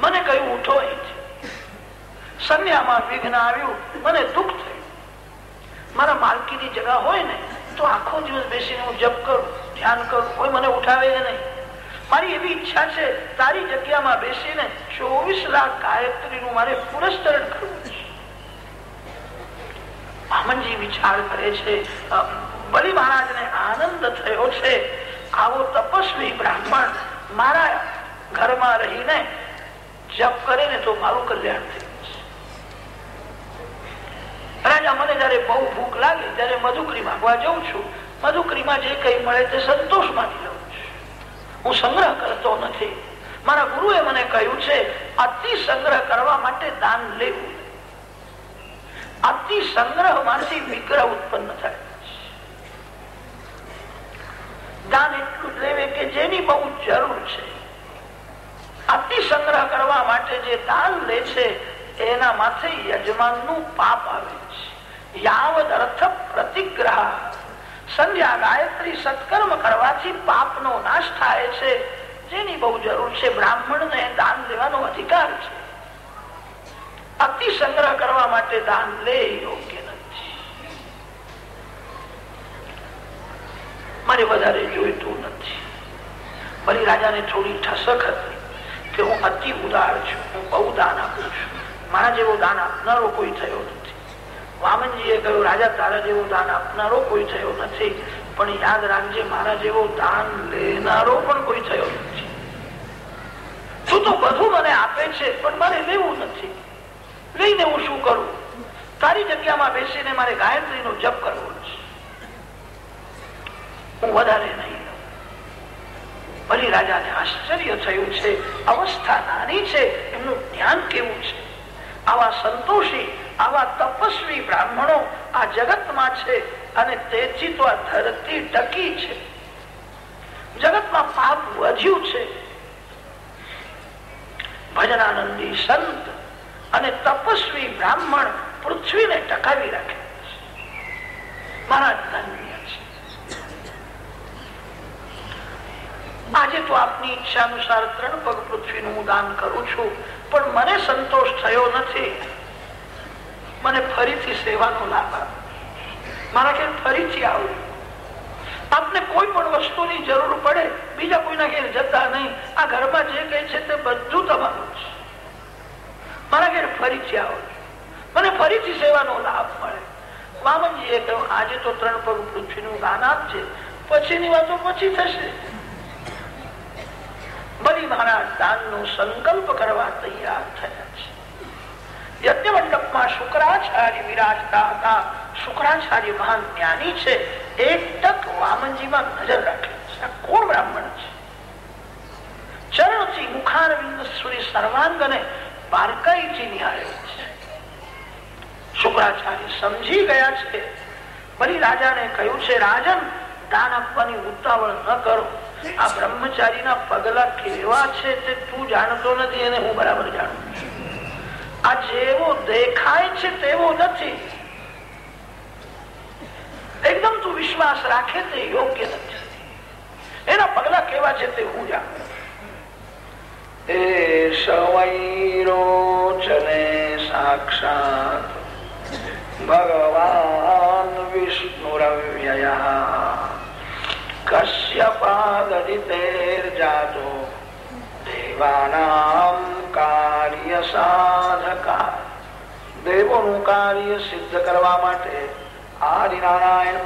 [SPEAKER 1] મને કહ્યું, ઉઠો અહીંથી સંન્યામાં વિઘ્ન આવ્યું, મને દુઃખ થયું. મારા માલકીની જગા હોય ને, તો આખો દિવસ બેસીને હું જપ કરું, ધ્યાન કરું, કોઈ મને ઉઠાવે નહીં. મારી એવી ઈચ્છા છે, તારી જગ્યામાં બેસીને ચોવીસ લાખ ગાયત્રી નું મારે પુરસ્તરણ કરવું છે. વામનજી વિચાર કરે છે બલિ મહારાજને આનંદ થયો છે. આવો તપસ્વી બ્રાહ્મણ મારા ઘરમાં રહીને જપ કરે ને તો મારું કલ્યાણ થયું રાજા, મને જયારે બહુ ભૂખ લાગે, ત્યારે મધુકરી માંગવા જઉં છું. મધુકરીમાં જે કઈ મળે તે સંતોષ માની લઉં હું સંગ્રહ કરતો નથી. મારા ગુરુએ મને કહ્યું છે, અતિ સંગ્રહ કરવા માટે દાન લેવું. અતિ સંગ્રહમાંથી વિગ્રહ ઉત્પન્ન થાય. દાન એટલું લેવે કે જેની બહુ જરૂર છે. અતિ સંગ્રહ કરવા માટે જે દાન લે છે, એના માથે યજમાનનું પાપ આવે છે. યાવદ અર્થ પ્રતિગ્રહ સંધ્યા ગાયત્રી સત્કર્મ કરવાથી પાપનો નાશ થાય છે. જેની બહુ જરૂર છે બ્રાહ્મણને દાન લેવાનો અધિકાર છે. અતિ સંગ્રહ કરવા માટે દાન લે યોગ્ય નથી. મારે વધારે જોઈતું નથી. બલી રાજાને થોડી ઠસક હતી કે હું અતિ ઉદાર છું. હું બહુ દાન આપું છું. મારા જેવો દાન આપનારો કોઈ થયો નથી. વામનજીએ કહ્યું, રાજા, તારા જેવો દાન આપનારો કોઈ થયો નથી. પણ યાદ રાખજે, મારા જેવો દાન લેનારો પણ કોઈ થયો નથી. તું તો બધું મને આપે છે, પણ મારે લેવું નથી. લઈને હું શું કરું? તારી જગ્યામાં બેસીને મારે ગાયત્રી નો જપ કરવો છે. હું વધારે નહીં. બલી રાજાને આશ્ચર્ય થયું છે, અવસ્થા નાની છે, એમનું ધ્યાન કેવું છે? આવા સંતોષી આવા તપસ્વી બ્રાહ્મણો આ જગતમાં છે અને તેથી તો આ ધરતી ટકી છે. જગતમાં પાપ વધ્યું છે. ભજનાનંદી સંત અને તપસ્વી બ્રાહ્મણ પૃથ્વીને ટકાવી રાખે મારા ધન્ય આજે તો આપની ઈચ્છા અનુસાર ત્રણ પગ પૃથ્વીનું હું દાન કરું છું, પણ મને સંતોષ થયો નથી. મને ફરીથી સેવાનો લાભ મારા ઘેર ફરીથી આવું. આપને કોઈ પણ વસ્તુની જરૂર પડે, બીજા કોઈના ઘેર જતા નહીં. આ ઘરમાં જે કઈ છે તે બધું તમારું છે મારા ઘેર ફરીથી આવો. મને ફરીથી સેવાનો લાભ મળે. વામનજીએ કહ્યું, આજે તો ત્રણ પગ પૃથ્વીનું દાન આપજે. પછીની વાતો પછી થશે. બલી મહારાજ દાનનો સંકલ્પ કરવા તૈયાર થયા છે. યજ્ઞ મંડપમાં શુક્રાચાર્ય વિરાજતા હતા શુક્રાચાર્ય મહાન જ્ઞાની છે એક ટક વામનજીમાં નજર રાખે છે કોણ બ્રાહ્મણ છે ચરણથી મુખારવિંદ સુધી સર્વાંગને બારકાઈથી નિહાળે છે શુક્રાચાર્ય સમજી ગયા છે પરી રાજાને કહ્યું છે રાજન દાન આપવાની ઉતાવળ ન કરો આ બ્રહ્મચારીના પગલા કેવા છે તે તું જાણતો નથી અને હું બરાબર જાણું છું. આ જેવું દેખાય છે તેવું નથી. એકદમ તું વિશ્વાસ રાખે તે યોગ્ય નથી. એના પગલા કેવા છે તે હું જાણું.
[SPEAKER 2] એ સવૈરોચને સાક્ષાત ભગવાન વિષ્ણુરવ્યય. કશ્યપાદિતેર્જાતો દેવાનામ કાર્ય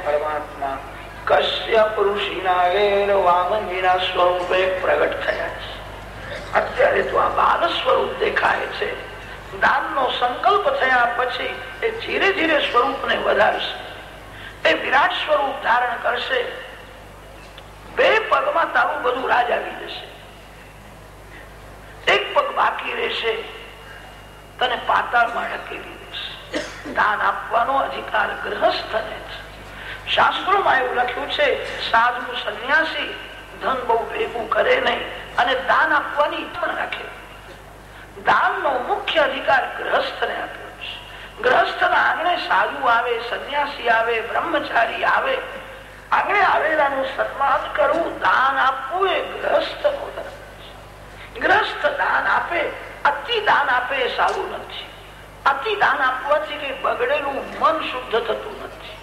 [SPEAKER 2] પરમાત્મા કશ્યપ ઋષિના સ્વરૂપે પ્રગટ થયા છે
[SPEAKER 1] અત્યારે તો આ બાલ સ્વરૂપ દેખાય છે દાન નો સંકલ્પ થયા પછી એ ધીરે ધીરે સ્વરૂપ ને વધારશે। એ વિરાટ સ્વરૂપ ધારણ કરશે। બે પગમાં તારું બધું રાજ આવી જશે। એક પગ બાકી રહેશે. તને પાતાળમાં ઢકેલી દેશે? દાન આપવાનો અધિકાર ગ્રહસ્થને છે શાસ્ત્રોમાં એવું લખ્યું છે, સાધુ સંન્યાસી ધન બહુ ભેગું કરે નહીં અને દાન આપવાની પણ રાખે. દાનનો મુખ્ય અધિકાર ગ્રહસ્થને આપ્યો છે. ગ્રહસ્થના આંગણે સાધુ આવે, સંન્યાસી આવે, બ્રહ્મચારી આવે, આંગણે આવેલાનું સન્માન કરવું, દાન આપવું એ ગ્રહસ્થ ગ્રહસ્થ દાન આપે, અતિ દાન આપે એ સારું નથી. અતિ દાન આપવાથી કઈ બગડેલું મન શુદ્ધ થતું નથી.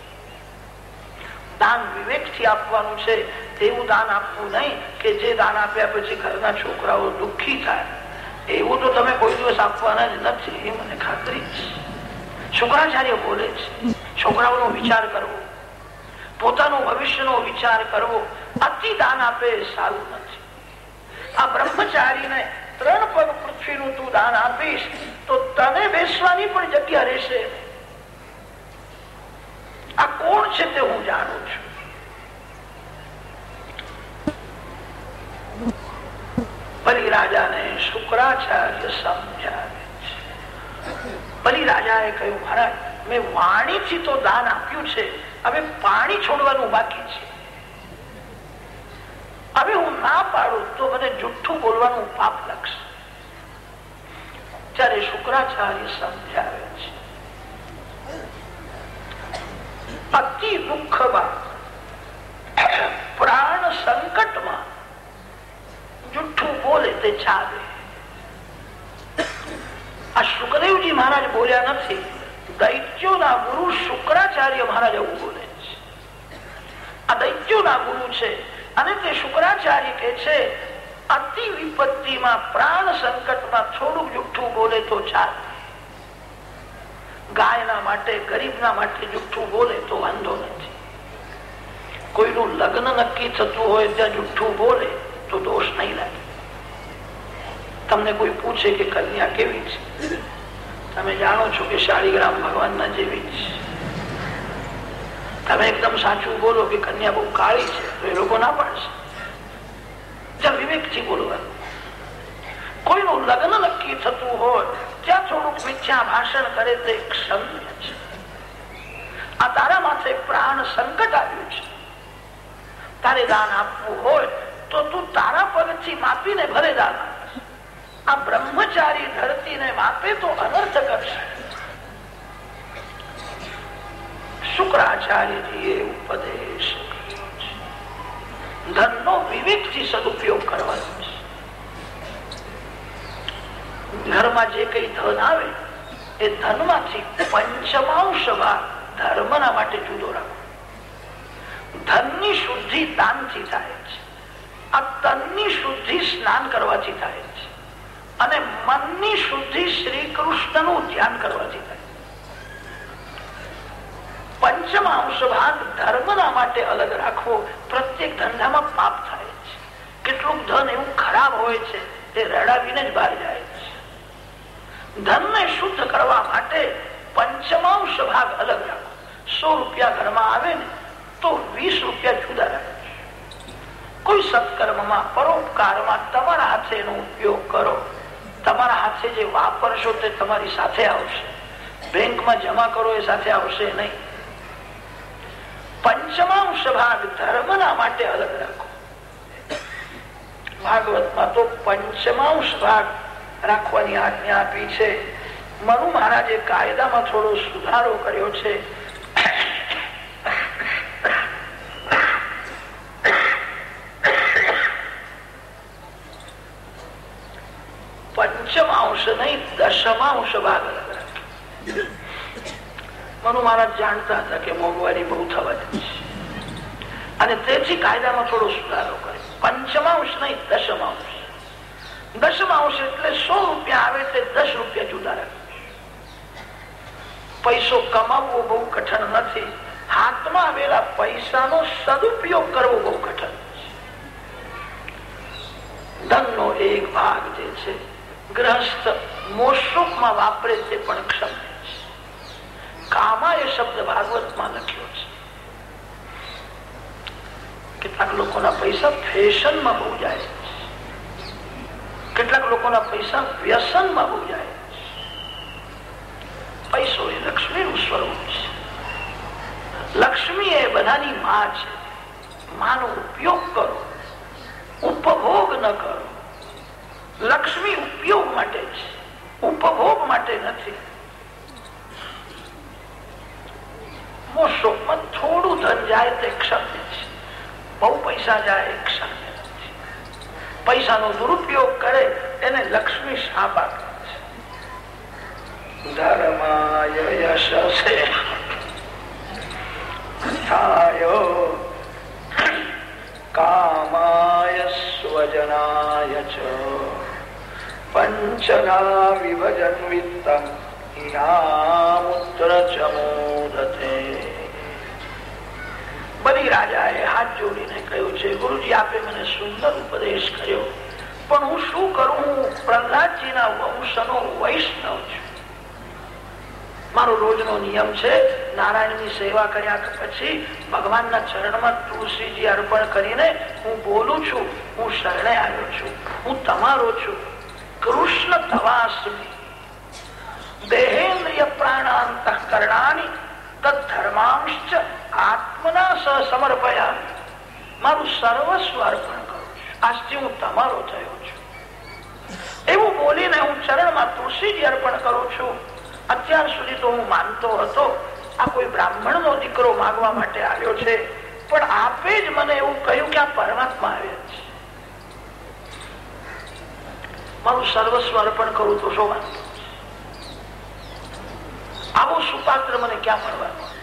[SPEAKER 1] દાન વિવેકથી આપવાનું છે, તેવું દાન આપવું નહીં કે જે દાન આપ્યા પછી ઘરના છોકરાઓ દુઃખી થાય. એવું તો તમે કોઈ દિવસ આપવાના જ નથી, એ મને ખાતરી છે. શુક્રાચાર્ય બોલે છે, છોકરાઓનો વિચાર કરવો, પોતાનો ભવિષ્યનો વિચાર કરવો, અતિ દાન આપે સારું નથી. આ બ્રહ્મચારીને ત્રણ પગ પૃથ્વીનું તું દાન આપીશ, તો તને બેસવાની પણ જગ્યા રહેશે. આ કોણ છે તે હું જાણું છું. બલિ રાજાને શુક્રાચાર્ય સમજાવે છે. બલિ કહ્યું, મહારાજ, મેં વાણીથી તો દાન આપ્યું છે, હવે પાણી છોડવાનું બાકી છે. હવે હું ના પાડું તો મને જુઠ્ઠું બોલવાનું પાપ લાગશે. ત્યારે શુક્રાચાર્ય સમજાવે છે, અતિ દુઃખમાં પ્રાણ સંકટમાં જુઠ્ઠું બોલે તે ચાલે. આ શુકદેવજી મહારાજ બોલ્યા નથી. દૈત્યોના ગુરુ શુક્રાચાર્ય મહારાજ એવું બોલે છે. આ દૈત્યોના ગુરુ છે અને તે શુક્રાચાર્ય કે છે, અતિ વિપત્તિમાં, પ્રાણ સંકટમાં થોડું જુઠ્ઠું બોલે તો ચાલે. ગાયના માટે, ગરીબના માટે જુઠ્ઠું બોલે તો વાંધો નથી. કોઈનું લગ્ન નક્કી થતું હોય ત્યાં જુઠ્ઠું બોલે તો દોષ નહીં લાગે. તમને કોઈ પૂછે કે કન્યા કેવી છે? તમે જાણો છો કે શાળીગ્રામ ભગવાનના જેવી છે. તમે એકદમ સાચું બોલો કે કન્યા બહુ કાળી છે, તો એ લોકો ના પાડશે જ્યાં વિવેકથી બોલવાનું કોઈનું લગ્ન નક્કી થતું હોય, ત્યાં થોડુંક મિથ્યા ભાષણ કરે તે ક્ષમ્ય છે. આ તારા માથે પ્રાણ સંકટ આવ્યું છે. તારે દાન આપવું હોય, તો તું તારા પગથી માપીને ભરે દાન આ બ્રહ્મચારી ધરતીને માપે તો અનર્થ કરશે. શુક્રાચાર્યજીએ ઉપદેશ ધનનો વિવેકથી સદુપયોગ કરવાનો ઘરમાં જે કઈ ધન આવે, એ ધનમાંથી પંચમાંશ ભાગ ધર્મના માટે જુદો રાખો. ધનની શુદ્ધિ દાનથી થાય છે. આ તનની શુદ્ધિ સ્નાન કરવાથી થાય છે. અને મનની શુદ્ધિ શ્રી કૃષ્ણનું ધ્યાન કરવાથી થાય પંચમાંશ ભાગ ધર્મના માટે અલગ રાખવો પ્રત્યેક ધંધામાં પાપ થાય છે. કેટલુંક ધન એવું ખરાબ હોય છે, તે રડાવીને જ બહાર જાય છે. ધનને શુદ્ધ કરવા માટે પંચમાંશ ભાગ અલગ રાખો. સો રૂપિયા ઘરમાં આવે ને, તો વીસ રૂપિયા જુદા રાખે. કોઈ સત્કર્મમાં, પરોપકારમાં તમારા હાથે એનો ઉપયોગ કરો. તમારા હાથે જે વાપરશો તે તમારી સાથે આવશે. બેંકમાં જમા કરો એ સાથે આવશે નહીં. પંચમાંશ ભાગ ધર્મના માટે અલગ રાખો. ભાગવતમાં તો પંચમાંશ ભાગ રાખવાની આજ્ઞા આપી છે. મનુ મહારાજે કાયદામાં થોડો સુધારો કર્યો છે. પંચમાંશ નહીં દશમાંશ ભાગ મનુ મહારાજ જાણતા હતા કે મોંઘવારી અને તેથી કાયદામાં થોડો સુધારો કરે. પંચમાંશ નહીં, દશમાંશ. દશમાંશ એટલે સો રૂપિયા આવે તે દસ રૂપિયા જુદા રાખે. પૈસો કમાવવો બહુ કઠણ નથી. હાથમાં આવેલા પૈસાનો સદુપયોગ કરવો બહુ કઠણ ધનનો એક ભાગ જે છે, ગ્રહસ્થ મોસુખમાં વાપરે તે પણ ક્ષમ કામા એ શબ્દ ભાગવતમાં લખ્યો છે કેટલાક લોકોના પૈસા ફેશનમાં બહુ જાય કેટલાક લોકોના પૈસા વ્યસનમાં બહુ જાય પૈસો એ લક્ષ્મીનું સ્વરૂપ છે. લક્ષ્મી એ બધાની માં છે. માનો ઉપયોગ કરો. ઉપભોગ ન કરો. લક્ષ્મી ઉપયોગ માટે છે. ઉપભોગ માટે નથી. મોસોમાં થોડું ધન જાય તે ક્ષમ્ય છે બહુ પૈસા જાય એ ક્ષમ્ય નથી. પૈસાનો દુરુપયોગ કરે એને લક્ષ્મી શાપ આપે છે. ધર્માય યશે કામાય સ્વજનાય ચ પંચના વિભજન વિત્તમ યામુત્ર ચમોદતે. બલી રાજાએ હાથ જોડીને કહ્યું છે ગુરુજી, આપે મને સુંદર ઉપદેશ કર્યો. પણ હું શું કરું? હું પ્રહલાદજીના વંશનો વૈષ્ણવ છું. મારો રોજનો નિયમ છે, નારાયણની સેવા કર્યા પછી ભગવાનના ચરણમાં તુલસીજી અર્પણ કરીને હું બોલું છું, હું શરણે આવ્યો છું, હું તમારો છું. કૃષ્ણ તવાસમી દેહેન્દ્રિય પ્રાણાંત કરણાની તદ્ધર્માંશ આત્મના સમર્પયા. મારું સર્વસ્વ અર્પણ કરું આજથી હું તમારો થયો છું. એવું બોલીને હું ચરણમાં તુલસીજી અર્પણ કરું છું. અત્યાર સુધી તો હું માનતો હતો, આ કોઈ બ્રાહ્મણ નો દીકરો માગવા માટે આવ્યો છે, પણ આપે જ મને એવું કહ્યું કે આ પરમાત્મા આવ્યા છે. મારું સર્વસ્વ અર્પણ કરું તો શું વાંધો? આવો સુપાત્ર મને ક્યાં મળવાનો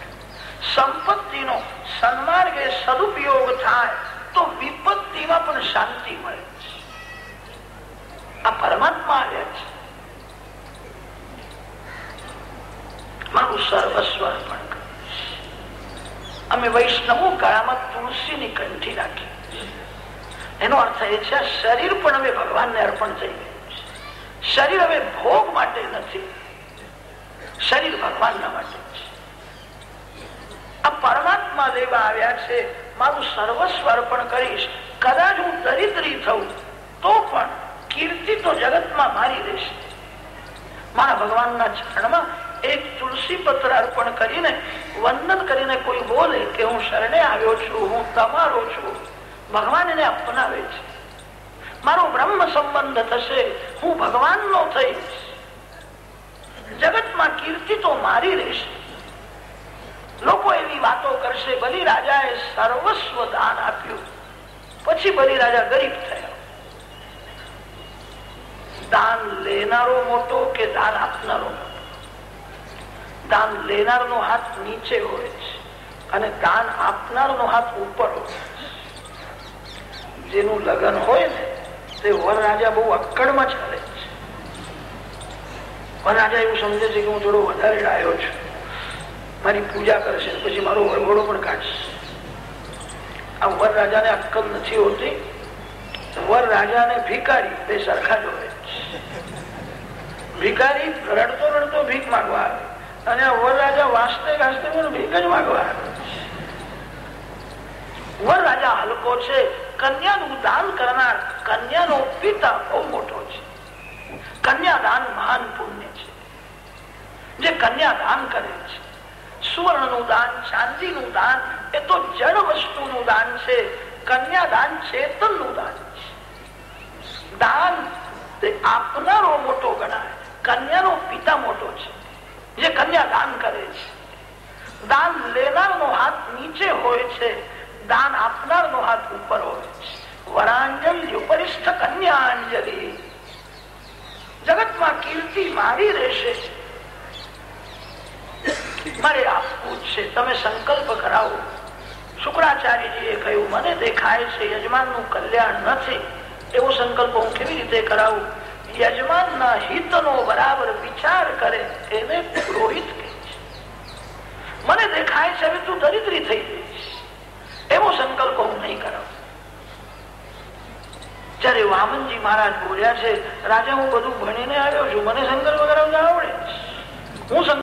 [SPEAKER 1] સંપત્તિનો સન્માર્ગે સદુપયોગ થાય તો વિપત્તિમાં પણ શાંતિ મળે આ પરમાત્મા આવે છે. મારું સર્વસ્વ અર્પણ અમે વૈષ્ણવો ગળામાં તુલસીની કંઠી રાખી. એનો અર્થ એ છે શરીર પણ હવે ભગવાનને અર્પણ થઈ ગયું શરીર હવે ભોગ માટે નથી. શરીર ભગવાનના માટે. આ પરમાત્મા લેવા આવ્યા છે. મારું સર્વસ્વ અર્પણ કરીશ. કદાચ હું દરિદ્રી થઉં, તો પણ કીર્તિ તો જગતમાં મારી રહેશે મારા ભગવાનના ચરણમાં એક તુલસી પત્ર અર્પણ કરીને, વંદન કરીને કોઈ બોલે કે હું શરણે આવ્યો છું, હું તમારો છું. ભગવાન એને અપનાવે છે. મારો બ્રહ્મ સંબંધ થશે, હું ભગવાનનો થઈશ. જગતમાં કીર્તિ તો મારી રહેશે. લોકો એવી વાતો કરશે બલિ રાજાએ સર્વસ્વ દાન આપ્યું. પછી બલિ રાજા ગરીબ થયા. દાન લેનારો મોટો કે દાન આપનારો દાન લેનાર નો હાથ નીચે હોય છે અને દાન આપનારનો હાથ ઉપર હોય જેનું લગ્ન હોય ને, તે વરરાજા બહુ અક્કડમાં ચાલે છે. વરરાજા એવું સમજે છે કે હું થોડો વધારે ડાયો છું. મારી પૂજા કરશે પછી મારો વરઘોડો પણ કાઢશે. આ વર રાજાને અક્કલ નથી હોતી. વર રાજાને ભિકારી તે સરખા જ હોય. ભિકારી રડતો રડતો ભીખ માંગવા આવે. અને વર રાજા વાંચતે ગાંચતે પણ ભીખ જ માંગવા આવે. વર રાજા હલકો છે. કન્યાનું દાન કરનાર કન્યાનો પિતા બહુ મોટો છે. કન્યાદાન મહાન પુણ્ય છે. જે કન્યાદાન કરે છે સુવર્ણનું દાન ચાંદી નું દાન, એ તો જળ વસ્તુ નું દાન છે. કન્યાદાન ચેતનનું દાન દાન આપનારો મોટો ગણાય કન્યાનો પિતા મોટો છે, જે કન્યા દાન કરે છે. દાન લેનાર નો હાથ નીચે હોય છે, દાન આપનાર નો હાથ ઉપર હોય છે. વરાંજલિ, ઉપરિષ્ઠ કન્યાંજલિ. જગતમાં કીર્તિ મારી રહેશે મારે આપવું છે, તમે સંકલ્પ કરાવો. શુક્રાચાર્યજીએ કહ્યું, મને દેખાય છે યજમાનનું કલ્યાણ નથી. એવો સંકલ્પ હું કેવી રીતે કરાવું? યજમાન ના હિત નો બરાબર વિચાર કરે, એને પુરોહિત કહે છે. મને દેખાય છે, હવે તું દરિદ્રી થઈ જઈશ. એવો સંકલ્પ હું નહીં કરાવું. જયારે વામનજી મહારાજ બોલ્યા છે, રાજા, હું બધું ભણીને આવ્યો છું, મને સંકલ્પ કરાવતા આવડે હું